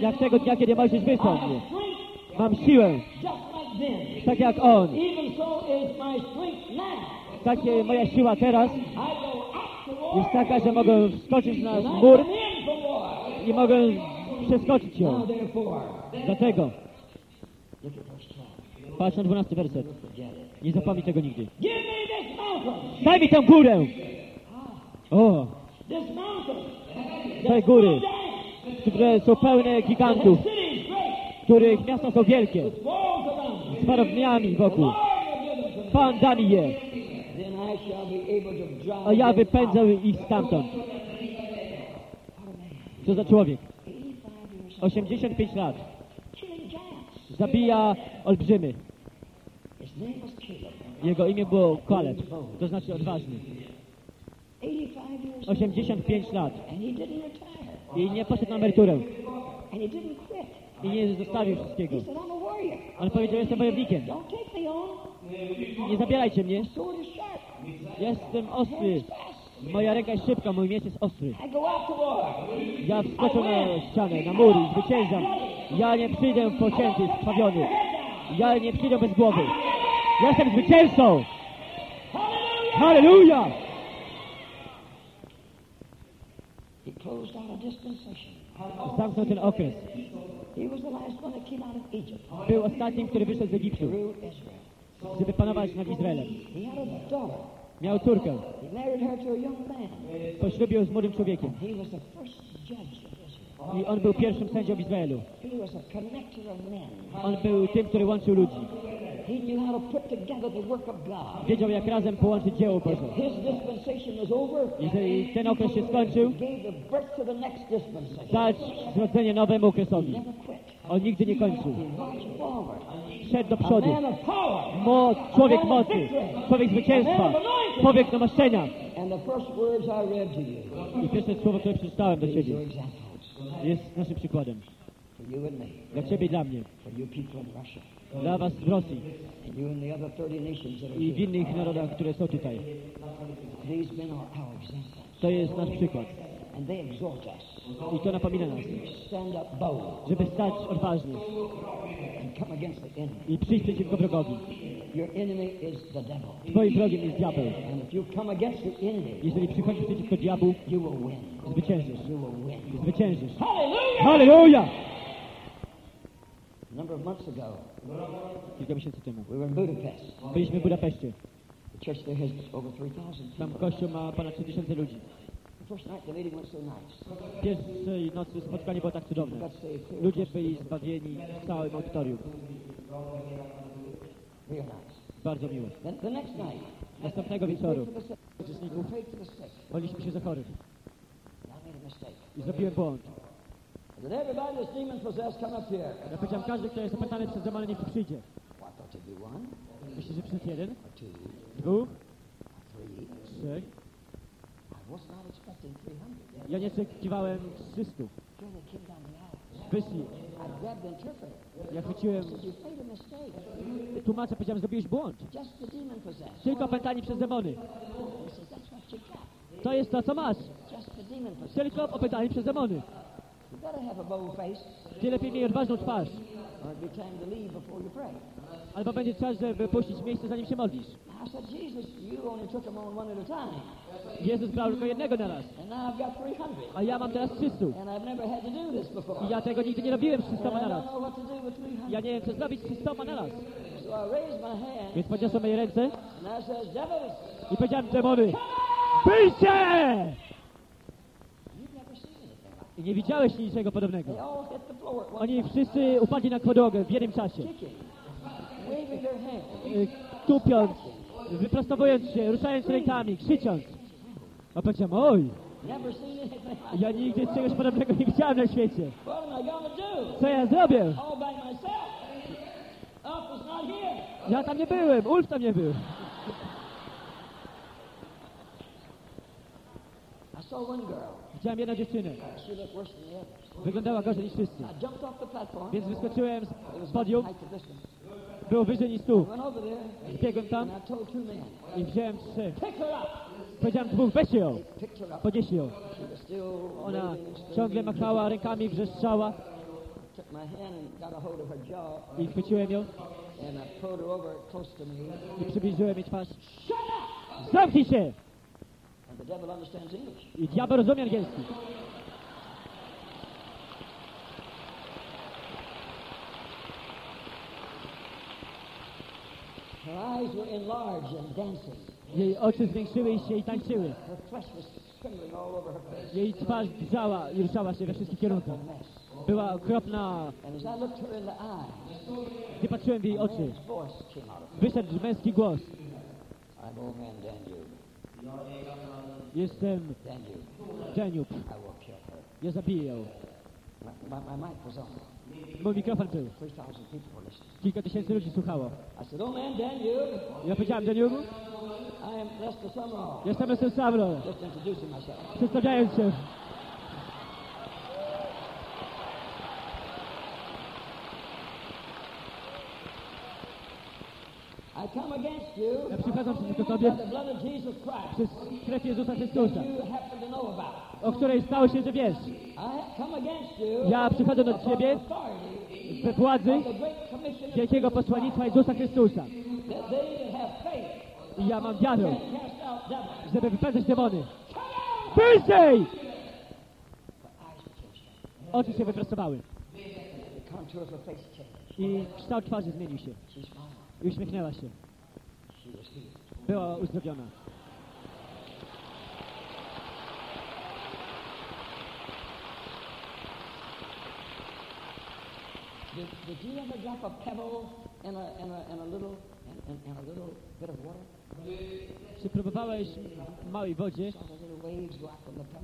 jak tego dnia, kiedy Mojżesz wysłał mnie. Mam siłę, tak jak On. Takie moja siła teraz jest taka, że mogę wskoczyć na mur i mogę przeskoczyć ją. Dlatego, look at verse 12. patrz na 12 werset. Nie zapomnij tego nigdy. Daj mi tę górę! O, te góry, które są pełne gigantów, których miasta są wielkie, z warowniami wokół. Pan da mi je, a ja wypędzę ich stamtąd. Co za człowiek? 85 years old. 85 lat. Zabija olbrzymy. His name was Caleb. Jego imię było Kaleb, to znaczy odważny. 85 years old. 85 lat. I nie poszedł na emeryturę. I nie zostawił wszystkiego. On powiedział, jestem wojownikiem. Nie zabierajcie mnie. Jestem ostry. Moja ręka jest szybka, mój miecz jest ostry. Ja wskoczę na ścianę, na mur i zwyciężam. Ja nie przyjdę pocięty, skrwawiony. Ja nie przyjdę bez głowy. Jestem zwycięzcą! Halleluja! He closed out a dispensation. Zamknął ten okres. He was the last one that came out of Egypt Był ostatnim, który wyszedł z Egiptu, żeby panować nad Izraelem. He had a daughter. Miał córkę. He married her to a young man. Poślubił z młodym człowiekiem. I on był pierwszym sędzią w Izraelu. On był tym, który łączył ludzi. Wiedział, jak razem połączyć dzieło Boże. Jeżeli ten okres się skończył, dać zrodzenie nowemu okresowi. On nigdy nie kończył. Szedł do przodu. man of power. Mo, człowiek mocy, człowiek zwycięstwa, człowiek namaszczenia. I pierwsze słowo, które przeczytałem do Ciebie, jest naszym przykładem. Dla Ciebie i dla mnie. Dla Was w Rosji And you and the other 30 nations that are i w innych narodach, które są tutaj. To jest nasz przykład. I to napomina nas, żeby stać odważnie i przyjść przeciwko wrogowi. Your enemy is the devil. Twoim wrogiem jest diabeł. And if you come against the enemy, Jeżeli przychodzisz przeciwko diabłu, you will win. zwyciężysz. You will win. Zwyciężysz. Hallelujah! Halleluja! A number of months ago, Kilka miesięcy temu. we were in Budapest. Byliśmy w Budapeszcie. The church there has over 3,000 Tam kościół ma ponad 3000 ludzi. Pierwszej nocy spotkanie było tak cudowne. Ludzie byli zbawieni w całym audytorium. Bardzo miło. Następnego wieczoru sick. modliliśmy się za chorych. I zrobiłem błąd. Ja powiedziałem, każdy, kto jest opętany przez demony, niech przyjdzie. Myślę, że przyszedł jeden, dwóch, trzech. I was not expecting 300. Ja nie oczekiwałem 300. Wyszli. Ja chwyciłem tłumacza, powiedziałem, zrobiłeś błąd. Tylko opętani przez demony. To jest to, co masz. Tylko opętani przez demony. Ty lepiej miej odważną twarz. Albo będzie czas, żeby puścić miejsce, zanim się modlisz. I said, Jesus, you only took them on one at a time. Jezus brał tylko jednego na raz. And now I've got 300. A ja mam teraz 300. And I've never had to do this before. I ja tego nigdy nie robiłem z And 300 I na raz. know what to do with 300. Ja nie wiem, co zrobić z 300 na raz. Więc podniosłem moje ręce I powiedziałem demony, wyjście! I nie widziałeś niczego podobnego. Oni wszyscy upadli na podłogę w jednym czasie. Y, Tupiąc, wyprostowując się, ruszając rękami, krzycząc. A powiedziałem, oj, ja nigdy czegoś podobnego nie widziałem na świecie. Co ja zrobię? Ja tam nie byłem, Ulf tam nie był. Widziałem jedną dziewczynę. Wyglądała gorzej niż wszyscy. Więc wyskoczyłem z podium, było wyżej niż tu. Zbiegłem tam I wziąłem up. Powiedziałem dwóch, weźcie ją, podnieście ją. Ona ciągle machała rękami, wrzeszczała i chwyciłem ją I przybliżyłem jej twarz. Zamknij się! I diabeł rozumie angielski. Jej oczy zwiększyły się i tańczyły. Jej twarz drżała i ruszała się we wszystkich kierunkach. Była okropna. And as I looked her in the eye, Gdy patrzyłem w jej oczy, wyszedł męski głos. Jestem Daniel. Ja zabiję ją. Mój mikrofon był. 3,000 people were listening. Kilka tysięcy ludzi słuchało. Ja powiedziałem Summerall. jestem Lester Samro. Przedstawiając się. Ja przychodzę przeciwko Tobie przez krew Jezusa Chrystusa, o której stało się, że wiesz. Ja przychodzę do Ciebie we władzy wielkiego posłannictwa Jezusa Chrystusa. I ja mam wiarę, żeby wypędzać demony. Wyżej! Oczy się wyprostowały i kształt twarzy zmienił się. I uśmiechnęła się. Była uzdrowiona. Did, did you ever drop a pebble in a, in a, in a little in, in, a little bit of water? Czy próbowałeś w małej wodzie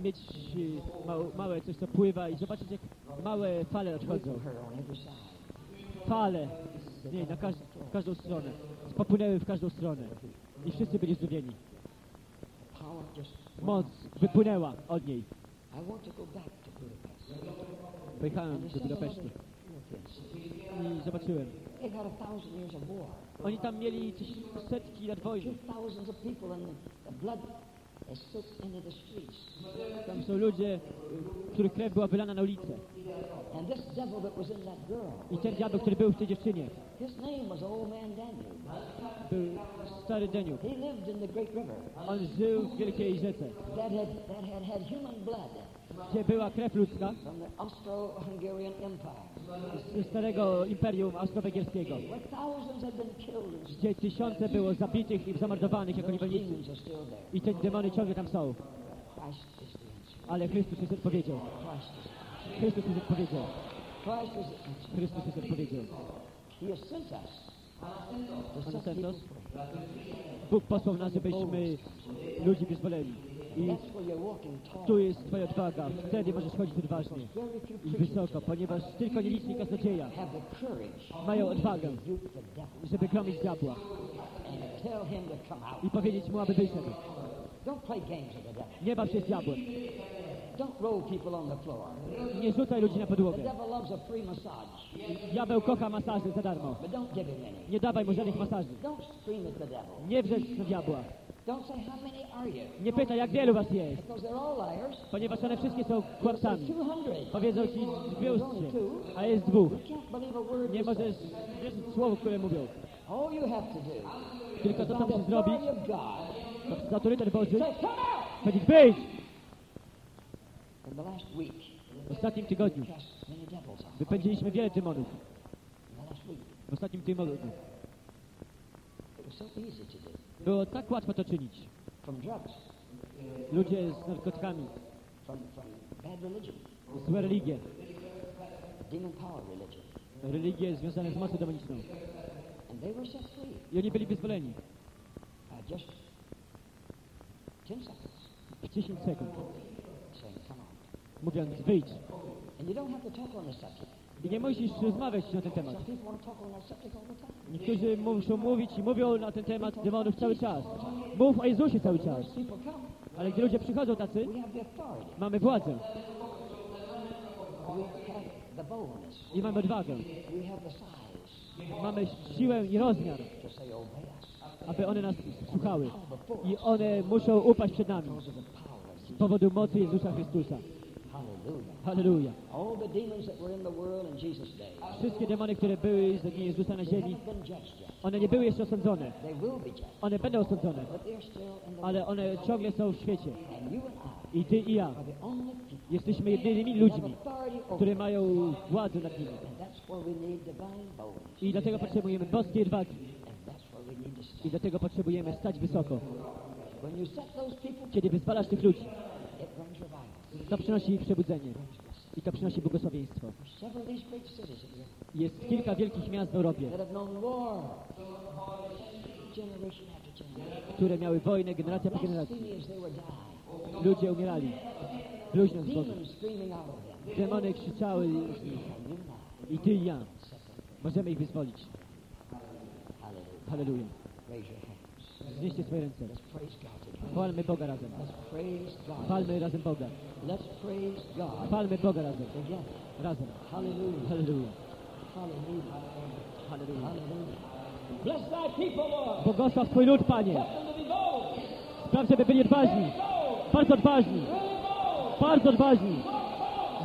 mieć y, małe, coś, co pływa i zobaczyć, jak małe fale odchodzą. Fale z niej na każ w każdą stronę. Popłynęły w każdą stronę. I wszyscy byli zdumieni. Moc wypłynęła od niej. Pojechałem do Budapesztu. I zobaczyłem. Oni tam mieli setki lat wojny. Tam są ludzie, których krew była wylana na ulicę. I ten diabeł, który był w tej dziewczynie, his name was Old Man Daniel. był stary River On żył w wielkiej rzece, that had, that had had human blood gdzie była krew ludzka from the Austro-Hungarian Empire, z starego imperium austro-węgierskiego, gdzie tysiące było zabitych i zamordowanych jako niewolnicy. I te demony ciągle tam są. Ale Chrystus jest is, Chrystus jest answer. Chrystus jest us. free. Bóg posłał nas, żebyśmy ludzi wyzwoleni. I tu jest Twoja odwaga. Wtedy możesz chodzić odważnie i wysoko, ponieważ tylko nieliczni kaznodzieja mają odwagę, żeby gromić diabła i powiedzieć mu, aby wyszedł. Nie baw się z diabłem. Nie rzucaj ludzi na podłogę. Diabeł kocha masaże za darmo. Nie dawaj mu żadnych masaży. Nie wrzeć na diabła. Don't say, how many are you? Nie pytaj, jak wielu was jest, ponieważ one wszystkie są kłamcami. 200. Powiedzą ci dwieście, a jest dwóch. Nie możesz wierzyć słowu, które mówią. Tylko to, co musisz zrobić, to z autorytet Boży, powiedzieć wyjdź! W ostatnim tygodniu wypędziliśmy wiele demonów. W ostatnim tygodniu. Było tak łatwo to czynić. Ludzie z narkotykami, złe religie, religie związane z mocą demoniczną. I oni byli wyzwoleni just 10 seconds w 10 sekund, mówiąc wyjdź. I nie musisz rozmawiać na ten temat. Niektórzy muszą mówić i mówią na ten temat demonów cały czas. Mów o Jezusie cały czas. Ale gdy ludzie przychodzą tacy, mamy władzę i mamy odwagę. Mamy siłę i rozmiar, aby one nas słuchały. I one muszą upaść przed nami z powodu mocy Jezusa Chrystusa. Hallelujah. Halleluja. All the demons that were in the world in Jesus' day Wszystkie demony, które były z dni Jezusa na ziemi, one nie były jeszcze osądzone. One będą osądzone, ale one ciągle są w świecie. I ty i ja jesteśmy jedynymi ludźmi, które mają władzę nad nimi. I dlatego potrzebujemy boskiej odwagi. I dlatego potrzebujemy stać wysoko. Kiedy wyzwalasz tych ludzi. To przynosi przebudzenie. I to przynosi błogosławieństwo. Jest kilka wielkich miast w Europie, które miały wojnę generacja po generacji. Ludzie umierali, bluźniąc them. Demony krzyczały i ty i ja możemy ich wyzwolić. Hallelujah. Wznieście swoje ręce. Chwalmy Boga razem. Chwalmy razem Boga. Chwalmy Boga razem. Razem. Hallelujah. Halleluja. Hallelujah. Halleluja. Hallelujah. Bless thy people, Lord. Błogosław Twój lud, Panie. Spraw, żeby byli odważni. Bardzo odważni. Bardzo odważni.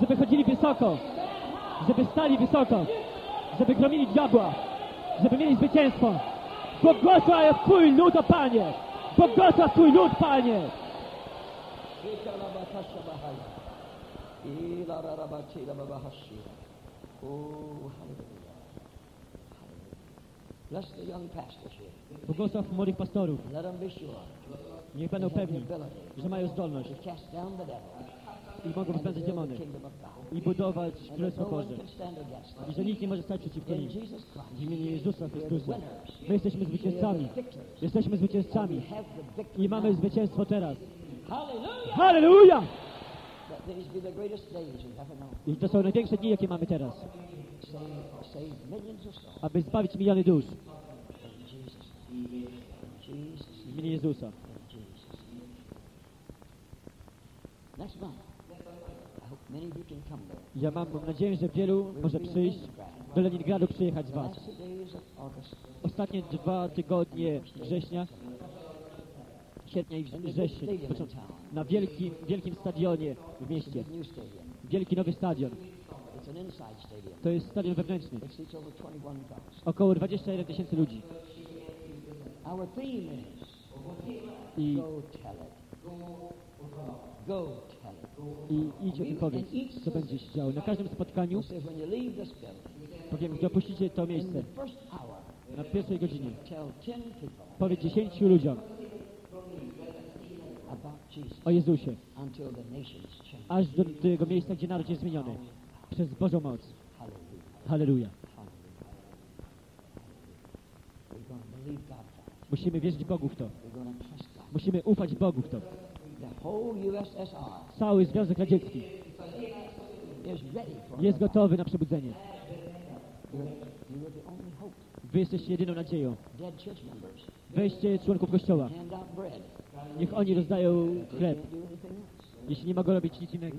Żeby chodzili wysoko. Żeby stali wysoko. Żeby gromili diabła. Żeby mieli zwycięstwo. Błogosław Twój lud, o Panie. Błogosław Twój lud, Panie. Oh, hallelujah. Hallelujah. Bless the young pastors here. Błogosław młodych pastorów. Let them be sure Niech będą pewni, że mają zdolność i mogą the demony i budować Królestwo Boże. I że nikt nie może stać przeciwko nim. W imieniu Jezusa Chrystusa. My jesteśmy zwycięzcami. Jesteśmy zwycięzcami. I mamy zwycięstwo teraz. Hallelujah! Halleluja! I to są największe dni, jakie mamy teraz. Aby zbawić miliony dusz. W imieniu Jezusa. In Jesus' Ja mam nadzieję, że wielu może przyjść do Leningradu, przyjechać z Was. Ostatnie dwa tygodnie września, sierpnia i września, na wielkim, wielkim stadionie w mieście. Wielki nowy stadion. To jest stadion wewnętrzny. It seats over 21,000. Około 21 tysięcy ludzi. I, I idź tym powiedz, co będzie się działo. Na każdym spotkaniu powiem, gdy opuścicie to miejsce, na pierwszej godzinie, tell 10 people powiedz 10 ludziom o Jezusie, aż do tego miejsca, gdzie naród jest zmieniony. Przez Bożą moc. Halleluja. Musimy wierzyć Bogu w to. Musimy ufać Bogu w to. Cały Związek Radziecki jest gotowy na przebudzenie. Wy jesteście jedyną nadzieją. Weźcie członków Kościoła. Niech oni rozdają chleb. Jeśli nie mogą robić nic innego,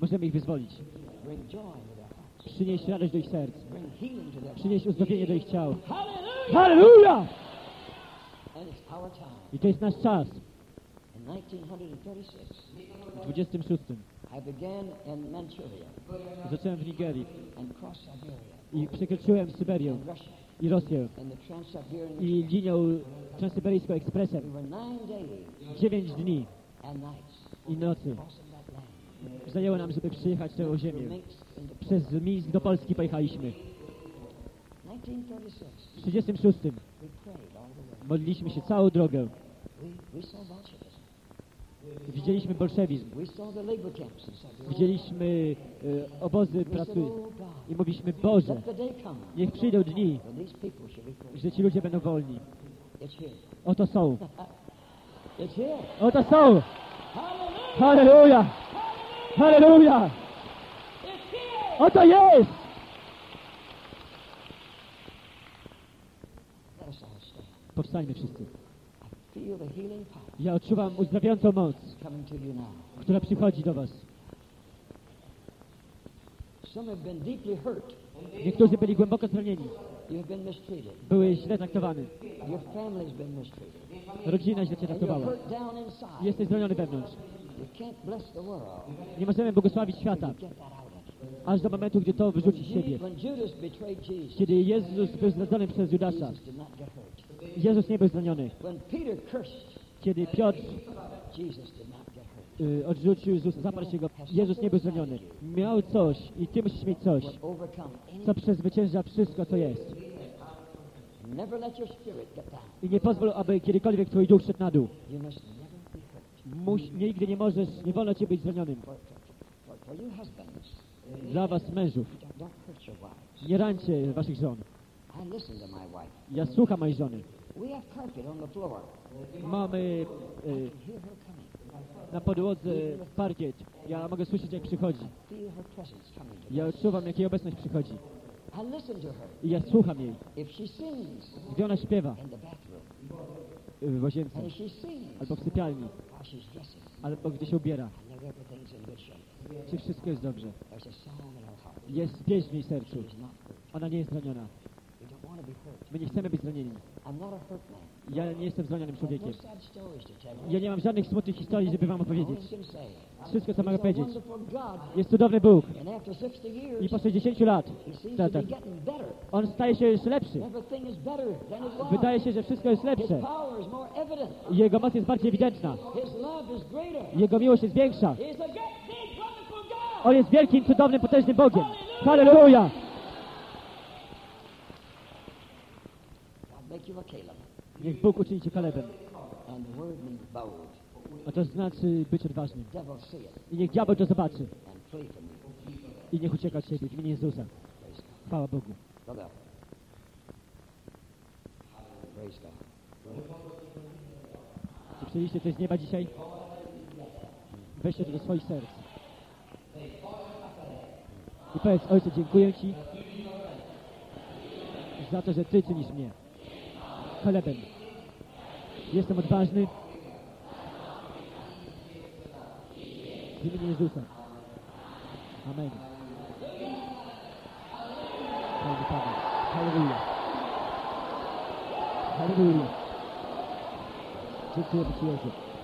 możemy ich wyzwolić. Przynieść radość do ich serc. Przynieść uzdrowienie do ich ciał. Hallelujah! Halleluja! I to jest nasz czas. 1936, W 26. I began in Manchuria Zacząłem w Nigerii i przekroczyłem Syberię i Rosję i linią transsyberyjską ekspresem. 9 dni i nocy zajęło nam, żeby przyjechać tę ziemię. Przez Mińsk do Polski pojechaliśmy. 1936, W 36. we prayed all the way. Modliliśmy się całą drogę. Said, "Oh, Widzieliśmy e, obozy pracy. oh I mówiliśmy, Boże, niech przyjdą dni, że ci ludzie będą wolni. Oto są. Oto są. Halleluja! Halleluja! Oto jest! Powstańmy wszyscy. Ja odczuwam uzdrawiającą moc, która przychodzi do was. Niektórzy byli głęboko zranieni. Były źle mistreated. Rodzina źle cię traktowała. Jesteś zraniony wewnątrz. Nie możemy błogosławić świata, aż do momentu, gdy to wyrzuci z siebie. Kiedy Jezus był zdradzony przez Judasza. Jezus nie był zraniony. Kiedy Piotr y, odrzucił Jezusa, zaparł się go, Jezus nie był zraniony. Miał coś i ty musisz mieć coś, co przezwycięża wszystko, co jest. I nie pozwól, aby kiedykolwiek twój duch szedł na dół. Muś, nigdy nie możesz, nie wolno ci być zranionym. Dla was mężów, nie rańcie waszych żon. Ja słucham mojej żony. Mamy coming. na podłodze parkiet. Ja mogę słyszeć, jak przychodzi. Ja odczuwam, jak jej obecność przychodzi. I ja słucham jej. Gdy ona śpiewa w łazience, albo w sypialni, albo gdy się ubiera, czy wszystko jest dobrze. Jest pieśń w jej sercu. Ona nie jest zraniona. My nie chcemy być zranieni. Ja nie jestem zranionym człowiekiem. Ja nie mam żadnych smutnych historii, żeby wam opowiedzieć. Wszystko, co mogę powiedzieć. Jest cudowny Bóg. And after 60 I po 60 lat, getting better. on staje się jeszcze lepszy. Wydaje się, że wszystko jest lepsze. Jego moc jest bardziej ewidentna. Jego miłość jest większa. On jest wielkim, cudownym, potężnym Bogiem. Halleluja! God make you a Caleb. Niech Bóg uczyni cię Kalebem. A to znaczy być odważnym. I niech diabeł to zobaczy. I niech ucieka od siebie w imieniu Jezusa. Chwała Bogu. God. Czy przyjęliście coś z nieba dzisiaj? Weźcie to do swoich serc. I powiedz, Ojcze, dziękuję Ci za to, że Ty czynisz mnie chlebem. Jestem odważny w imieniu Jezusa. Amen. Panie Panie. Halleluja. Halleluja. Dziękuję Ci, Jezu.